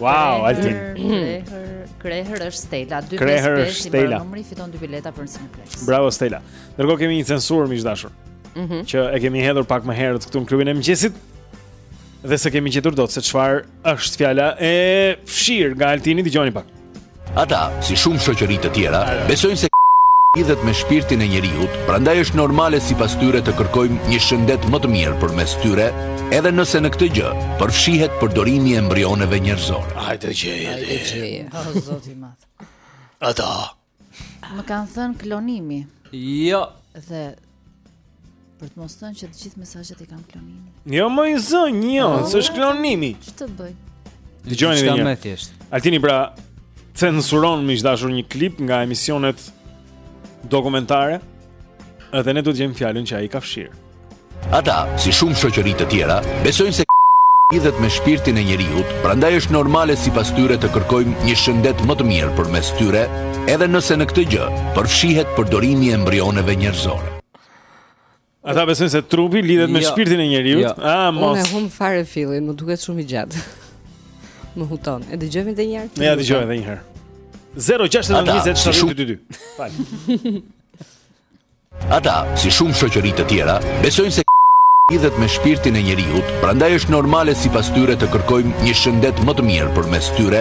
Wow, Altin. Krehër, krehër është Stella. 255 krehër është Stella. Numri fiton dy bileta për në Cineplex. Bravo Stella. Ndërkohë kemi një censurë miq të dashur. Mm -hmm. Që e kemi hedhur pak më herët këtu në klubin e mëngjesit. Dhe s'e kemi gjetur dot se çfarë është fjala e fshirë nga Altini, dëgjoni pak. Ata, si shumë shoqëri të tjera, besojnë se lidhet me shpirtin e njeriut, prandaj është normale sipas tyre të kërkojnë një shëndet më të mirë përmes tyre, edhe nëse në këtë gjë përfshihet përdorimi i embrioneve njerëzore. Hajde gjeje, hajde gjeje. O, zot i madh. Ata. Më kanë thënë klonimi. Jo. Dhe Për të mos thënë që të gjithë mesazhet i kam klonimi. Jo më i zë, jo, oh, s'është klonimi. Ç'të bëj? Dëgjojeni më thjesht. Altini pra censuron miq të dashur një klip nga emisionet dokumentare. Edhe ne duhet të gjejmë fjalën që ai ka fshirë. Ata, si shumë shoqëri të tjera, besojnë se lidhet me shpirtin e njeriut, prandaj është normale sipas tyre të kërkojnë një shëndet më të mirë përmes tyre Edhe nëse në këtë gjë përfshihet përdorimi i embrioneve njerëzore. Ata besojnë se trupi lidhet me jo. shpirtin e njeriut. Jo. Ah, mos. Unë e humb fare fillin, më duket shumë i gjatë. Më huton. E dëgjojmë edhe një herë. Ja, e dëgjojmë edhe një herë. 069 20 70 222. Fal. Ata, si shumë shoqëri të tjera, besojnë se lidhet me shpirtin e njeriut, prandaj është normale sipas tyre të kërkojnë një shëndet më të mirë përmes tyre,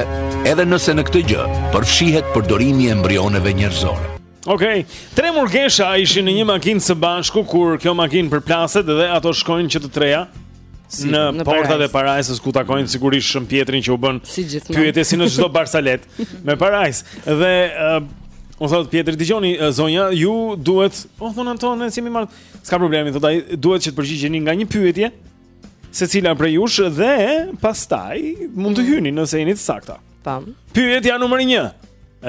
edhe nëse në këtë gjë përfshihet përdorimi i embrioneve njerëzore. Okej, tre murgesha ishin në një makinë së bashku, kur kjo makinë përplaset dhe ato shkojnë që të treja, si, në, në portat e parajsës ku takojnë sigurisht Shën Pjetrin që u bën pyetje si në çdo barsaletë. Me parajsë. Dhe uh, u thotë Pjetri, dëgjoni zonja, ju duhet O, oh, thonë ato, si mi marrë S'ka problem, u thotë ai, duhet që të përgjigjeni nga një pyetje secila prej jush dhe pastaj mund të mm. hyni nëse jeni të sakta. Tam. Pyetja numër 1.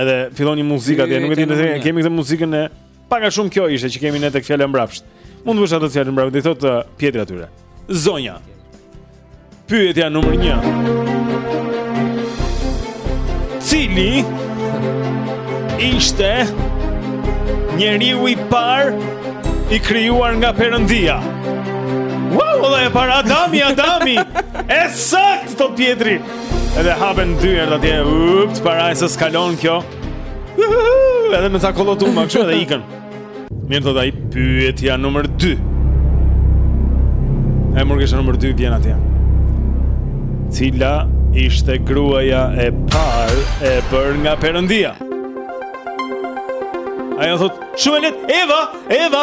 Edhe fillon një muzikë atje, nuk e di nëse kemi këtë muzikën e Pak a shumë kjo ishte që kemi ne tek fjalë mbrapsht. Mund të bësh atë fjalë mbrapsht, i thotë uh, Pjetri atyre. Zonja. Pyetja numër 1. Cili ishte njeriu i parë i krijuar nga Perëndia? Wow, dhe e para Adami, Adami E saktë, thotë Pjetri Edhe hapen dyert atje Ups, parajsës, kalon kjo Edhe me ta kollotu ma kështu edhe ikën. Mirë thotë ai pyetja numër 2. E murgesha numër 2 vjen atje. Cila ishte gruaja e parë e bërë nga Perëndia. Ajo thotë, shumë e lehtë, Eva, Eva,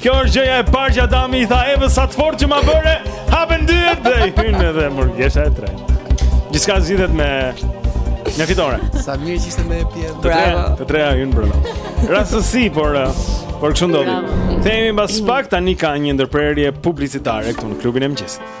Kjo është gjëja e parë që Adami i tha Evës sa të fortë që ma bëre, hapen dyert dhe i hynë edhe murgesha e tretë. Gjithçka zgjidhet me një fitore. Sa mirë që ishte me pjesë. Të treja, të treja hynë brenda. Rastësi, por eh, por kështu ndodhi. Themi mbas pak tani ka një ndërprerje publicitare këtu në klubin e mëngjesit.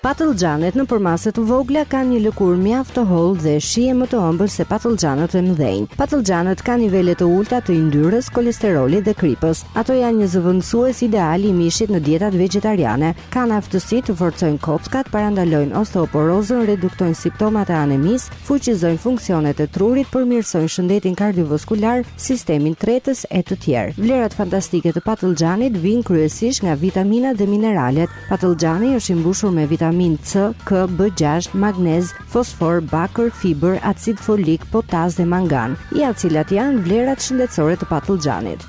Patëllxhanet në përmasa të vogla kanë një lëkurë mjaft të hollë dhe shije më të ëmbël se patëllxhanet e mëdhenj. Patëllxhanet kanë nivele të ulta të yndyrës, kolesterolit dhe kripës. Ato janë një zëvendësues ideal i mishit në dietat vegjetariane. Kanë aftësi të forcojnë kockat, parandalojnë osteoporozën, reduktojnë simptomat e anemisë, fuqizojnë funksionet e trurit, përmirësojnë shëndetin kardiovaskular, sistemin tretës e të tjerë. Vlerat fantastike të patëllxhanit vijnë kryesisht nga vitaminat dhe mineralet, Patëllxhani është i mbushur me vitaminë C, K, B gjashtë, magnez, fosfor, bakër, fibër, acid folik, potas dhe mangan, ja cilat janë vlerat shëndetësore të patëllxhanit.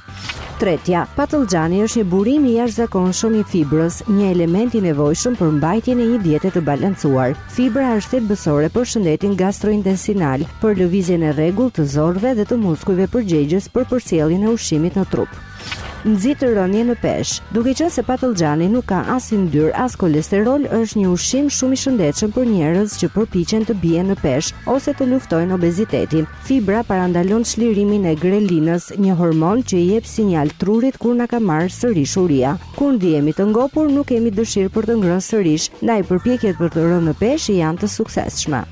Tretja, patëllxhani është një burim i jashtëzakonshëm i fibrës, një element i nevojshëm për mbajtjen e një diete të balancuar. Fibra është thelbësore për shëndetin gastrointestinal, për lëvizjen e rregullt të zorrëve dhe të muskujve përgjegjës për përcjelljen e ushqimit në trup. Nxit rënien në peshë. Duke qenë se patëllxhani nuk ka as yndyrë, as kolesterol, është një ushqim shumë i shëndetshëm për njerëz që përpiqen të bien në peshë ose të luftojnë obezitetin. Fibra parandalon çlirimin e grelinës, një hormon që i jep sinjal trurit kur na ka marrë sërish uria. Kur ndihemi të ngopur, nuk kemi dëshirë për të ngrënë sërish, ndaj përpjekjet për të rënë në peshë janë të suksesshme.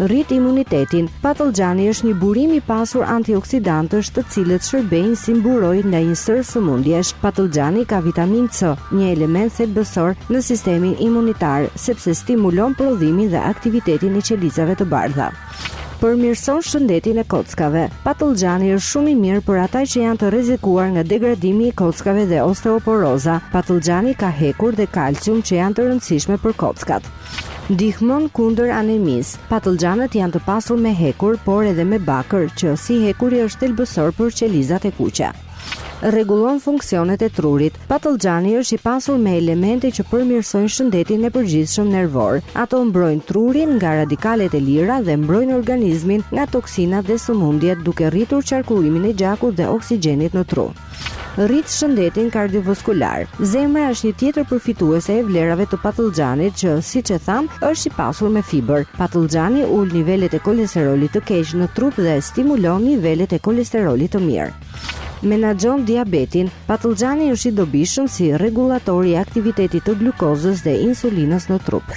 Rrit imunitetin, Patëllxhani është një burim i pasur antioksidantësh të cilët shërbejnë si mburojë ndaj një sërë sëmundjesh. Patëllxhani ka vitaminë C, një element thelbësor në sistemin imunitar, sepse stimulon prodhimin dhe aktivitetin e qelizave të bardha. Përmirëson shëndetin e kockave, Patëllxhani është shumë i mirë për ata që janë të rrezikuar nga degradimi i kockave dhe osteoporoza. Patëllxhani ka hekur dhe kalcium që janë të rëndësishme për kockat. Ndihmon kundër anemisë. Patëllxhanet janë të pasur me hekur, por edhe me bakër, që si hekuri është thelbësor për qelizat e kuqe. Rregullon funksionet e trurit. Patëllxhani është i pasur me elemente që përmirësojnë shëndetin e përgjithshëm nervor. Ato mbrojnë trurin nga radikalet e lira dhe mbrojnë organizmin nga toksinat dhe sëmundjet duke rritur qarkullimin e gjakut dhe oksigjenit në tru. Rrit shëndetin kardiovaskular. Zemra është një tjetër përfituese e vlerave të patëllxhanit që, siç e thamë, është i pasur me fibër. Patëllxhani ul nivelet e kolesterolit të keq në trup dhe stimulon nivelet e kolesterolit të mirë. Menaxhon diabetin. Patëllxhani është i dobishëm si rregullator i aktivitetit të glukozës dhe insulinës në trup.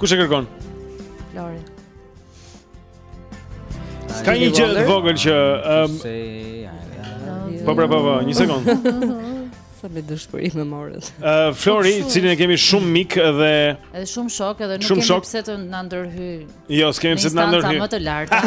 Kush e kërkon? Flori. Ka një gjë të vogël që um, Po po po, një sekond. Sa me dëshpëri me morët. Ë Flori, po, të cilin e kemi shumë mik dhe edhe shumë shok, edhe nuk kemi pse të na ndërhyj. Jo, s'kemi pse të na ndërhyj. Më të lartë.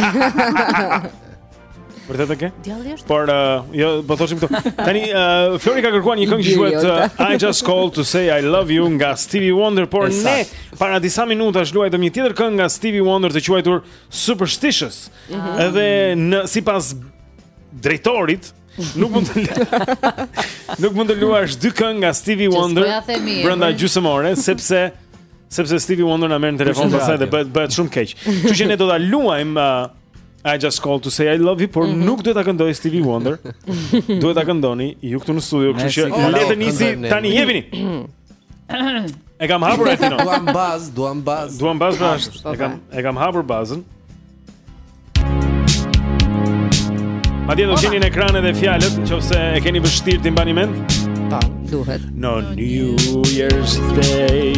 Vërtet e ke? Djalli është. Por uh, jo, po thoshim këtu. Tani uh, Flori ka kërkuar një këngë që quhet uh, I just called to say I love you nga Stevie Wonder, por ne para disa minutash luajtëm një tjetër këngë nga Stevie Wonder të quajtur Superstitious. Mm -hmm. Edhe ne sipas drejtorit Nuk mund të Nuk mund të luash dy këngë nga Stevie Wonder brenda gjysmë ore sepse sepse Stevie Wonder na merr në telefon pastaj dhe bëhet bëhet shumë keq. Kështu që ne do ta luajmë uh, I just called to say I love you, por mm -hmm. nuk duhet ta këndojë Stevie Wonder. duhet ta këndoni ju këtu në studio, kështu që le të le të nisë tani jepini. e kam hapur atë no. Duam bazë, duam bazë. Duam bazë pra. E kam e kam hapur bazën. Madje do keni në ekran edhe fjalët Qoftë se e keni vështirë t'i mbani mend Ta, po, duhet No New Year's Day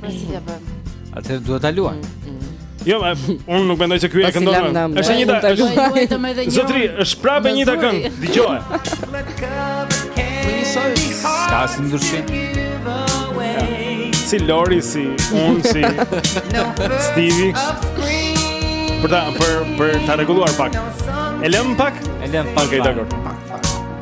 Po si t'ia bëjmë? Atëherë duhet ta luajmë. Mm, mm. Jo, unë nuk mendoj se ky e këndon. Është një ta. Zotëri, është prapë një ta këngë. Dëgjoje. Ka si ndryshim. Si Lori si unë si Stevie. Për ta për për ta rregulluar pak. E lëm pak? E lëm pak. Okej, dakor.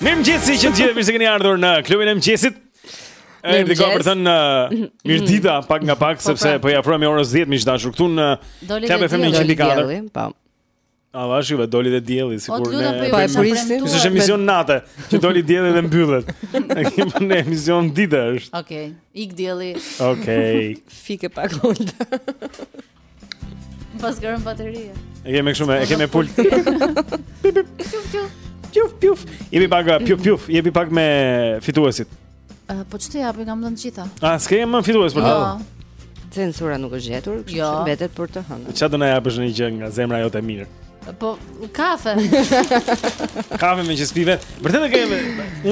Mirëmëngjesi të gjithë mirë se keni ardhur në klubin e mëngjesit E di ka për të thënë uh, mirë dita pak nga pak po, sepse pra. po i afrohemi orës 10 miq të dashur këtu në Club FM 104. Po. A vash ju doli dhe dielli sikur ne po, po e pristim. Ky është emision natë që doli dielli dhe mbyllet. Ne kemi për ne emision ditë është. Okej. Ik dielli. Okej. Fike pak Olta. Po s'ka rënë bateria. E kemi kështu me, e kemi pult. Pip pip. Pjuf pjuf. Pjuf pjuf. Jepi pak uh, pjuf pjuf, jepi pak me fituesit. Uh, po ç'të jap, i kam dhënë të gjitha. A s'ke më fitues për ta? Jo. Censura nuk është gjetur, kështu jo. që mbetet për të hënë. Çfarë do na japësh një gjë nga zemra jote e mirë? Po, kafe. kafe me që spive. Vërtet e kemi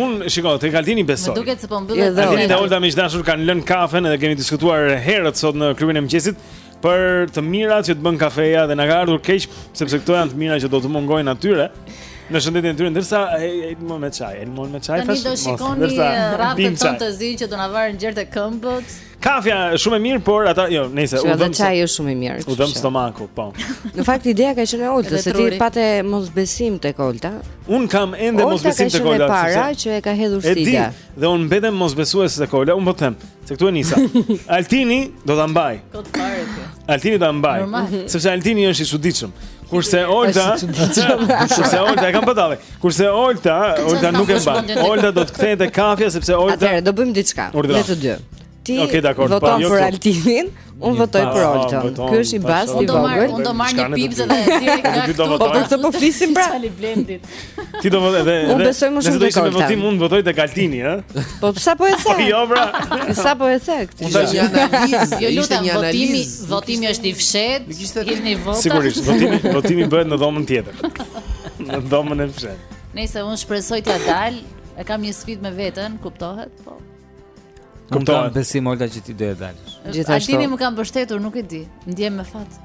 un shiko, te Kaldini besoj. Më duket se po mbyllet. Kaldini dhe Olta miq të dashur kanë lënë kafen dhe kemi diskutuar herët sot në klubin e mëngjesit për të mirat që të bën kafeja dhe na ka ardhur keq sepse këto janë të mira që do t'u mungojnë atyre. Në shëndetin e tyre, ndërsa Edmond me çaj, Edmond me çaj fash. Tani do shikoni rrafet tonë të zi që do na varrin gjer te këmbët. Kafja është shumë e mirë, por ata jo, nëse u vëm çaj është shumë i mirë. U vëm stomaku, po. Në fakt ideja ka qenë Olta, se ti pate mosbesim tek Olta. Un kam ende mosbesim tek Olta. Olta ka qenë para që e ka hedhur sida. Dhe un mbetem mosbesues tek Olta, un po them, se këtu e nisa. Altini do ta mbaj. Kot fare ti. Altini do ta mbaj. Sepse Altini është i çuditshëm. Kurse Olta, kurse Olta e kam patalli. Kurse Olta, Olta nuk e mban. Olta do të kthehet te kafja sepse Olta Atëherë do bëjmë diçka. Ne të dy. Ti okay, po, voton jo për Altinin, unë votoj për Oltën. Ky është një bast i vogël. Unë do marr një pizë dhe direkt nga këtu. Po për këtë po flisim pra. Çali Blendit. Ti do votë edhe Unë besoj më shumë tek Olta. Nëse do votim unë votoj tek Altini, ë? Po sapo e the? Po jo pra. Sapo e the këtë? Unë tash janë analizë. Jo lutem, votimi, votimi është i fshehtë. Kishte një votë. Sigurisht, votimi, votimi bëhet në dhomën tjetër. Në dhomën e fshehtë. Nëse unë shpresoj t'ia dal, e kam një sfidë me veten, kuptohet? Po. Unë kam besim Olta që ti do ia dalësh. Gjithashtu. Altini më ka mbështetur, nuk e di. Ndihem me fat.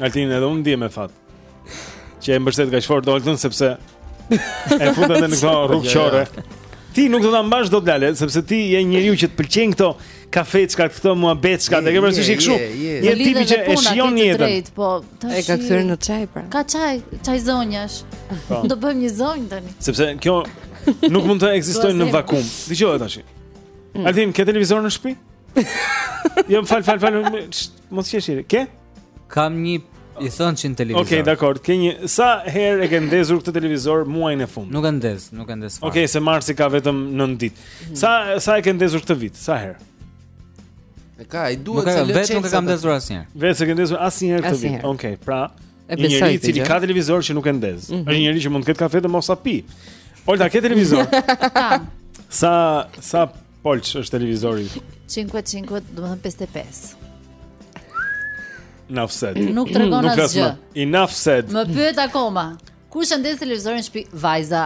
Altini edhe unë ndihem me fat. Që e mbështet kaq fort Oltën sepse e fute në këto rrugë qorre. Ti nuk do ta mbash dot Lale, sepse ti je njeriu që të pëlqen këto kafeçka këto muhabetçka, e ke parasysh kështu? Je tipi që e shijon jetën. Po, e ka kthyer në çaj pra. Ka çaj, çaj zonjash. Po. Do bëjmë një zonjë tani. Sepse kjo nuk mund të ekzistojë në vakum. Dëgjo tash. Mm. Altin, ke televizor në shtëpi? Jo, fal, fal, fal, mos qeshni. Ke? Ke? Kam një i thënçin televizor. Okej, okay, dakord. Ke një sa herë e ke ndezur këtë televizor muajin e fundit? Nuk e ndez, nuk e ndez. Okej, okay, se marsi ka vetëm 9 ditë. Mhm. Sa sa e ke ndezur këtë vit? Sa herë? E ka, i duhet se lë çelësa. Nuk e kam ndezur asnjëherë. Pra s'e ke ndezur asnjëherë këtë vit. Okej, okay, pra. E besoj. Një njeri i cili ka televizor që nuk e ndez. Mm -hmm. Është një njeri që mund të ketë kafe dhe mos ta pijë. Olta, ke televizor? Sa sa Polç është televizori. Cinquantacinque, domethënë 55. Enough said. Nuk tregon asgjë. Enough said. Më pyet akoma. Kush e ndez televizorin në shtëpi? Vajza.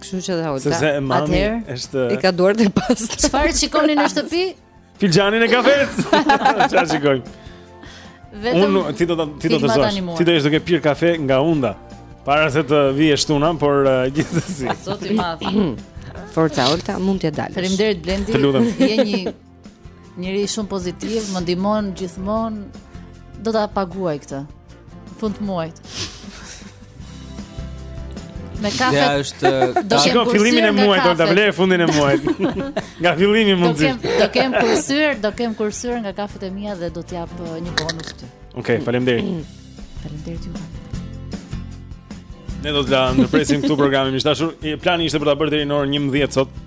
Kështu që dhe Olta. Atëherë është i ka duart e pastë. Çfarë shikoni në shtëpi? Filxhanin e kafes. Çfarë shikoj? Vetëm Unë ti do ta ti do të zosh. Ti do të jesh duke pirë kafe nga hunda. Para se të vijë e shtuna, por uh, gjithsesi. Zot i madh. Forca Olta mund t'ja dalësh. Faleminderit Blendi. Të lutem. Je një njeri shumë pozitiv, më ndihmon gjithmonë Do ta paguaj këtë. Në fund të muajit. Me kafe. Ja, është do të kem fillimin e muajit, do ta blej fundin e muajit. Nga fillimi mund të. Do kem do kem kursyer, do kem kursyer nga kafet e mia dhe do t'jap uh, një bonus ty. Okej, okay, faleminderit. Faleminderit ju. Ne do ta ndërpresim këtu programin. Miq të dashur, plani ishte për ta bërë deri në orën 11 sot.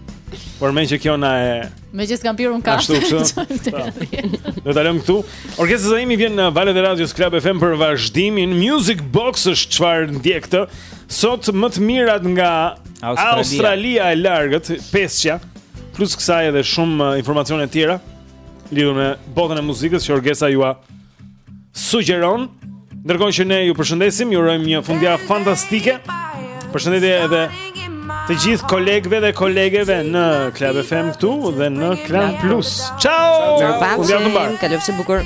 Por meqë kjo na e Meqë s'kam pirë unë kafe Ashtu kështu Ne do ta lëmë këtu Orkesta ime vjen në valët e Radios Klab FM për vazhdimin Music Box është çfarë ndjek këtë Sot më të mirat nga Australia, Australia e largët Pesëshja Plus kësaj edhe shumë uh, informacione të tjera Lidhur me botën e muzikës që Orkesta jua sugjeron. Ndërkohë që ne ju përshëndesim, ju urojmë një fundjavë fantastike. Përshëndetje edhe të gjithë kolegëve dhe kolegeve në Club FM këtu dhe në Klan Plus. Ciao! Mirupafshim, kalofshi bukur.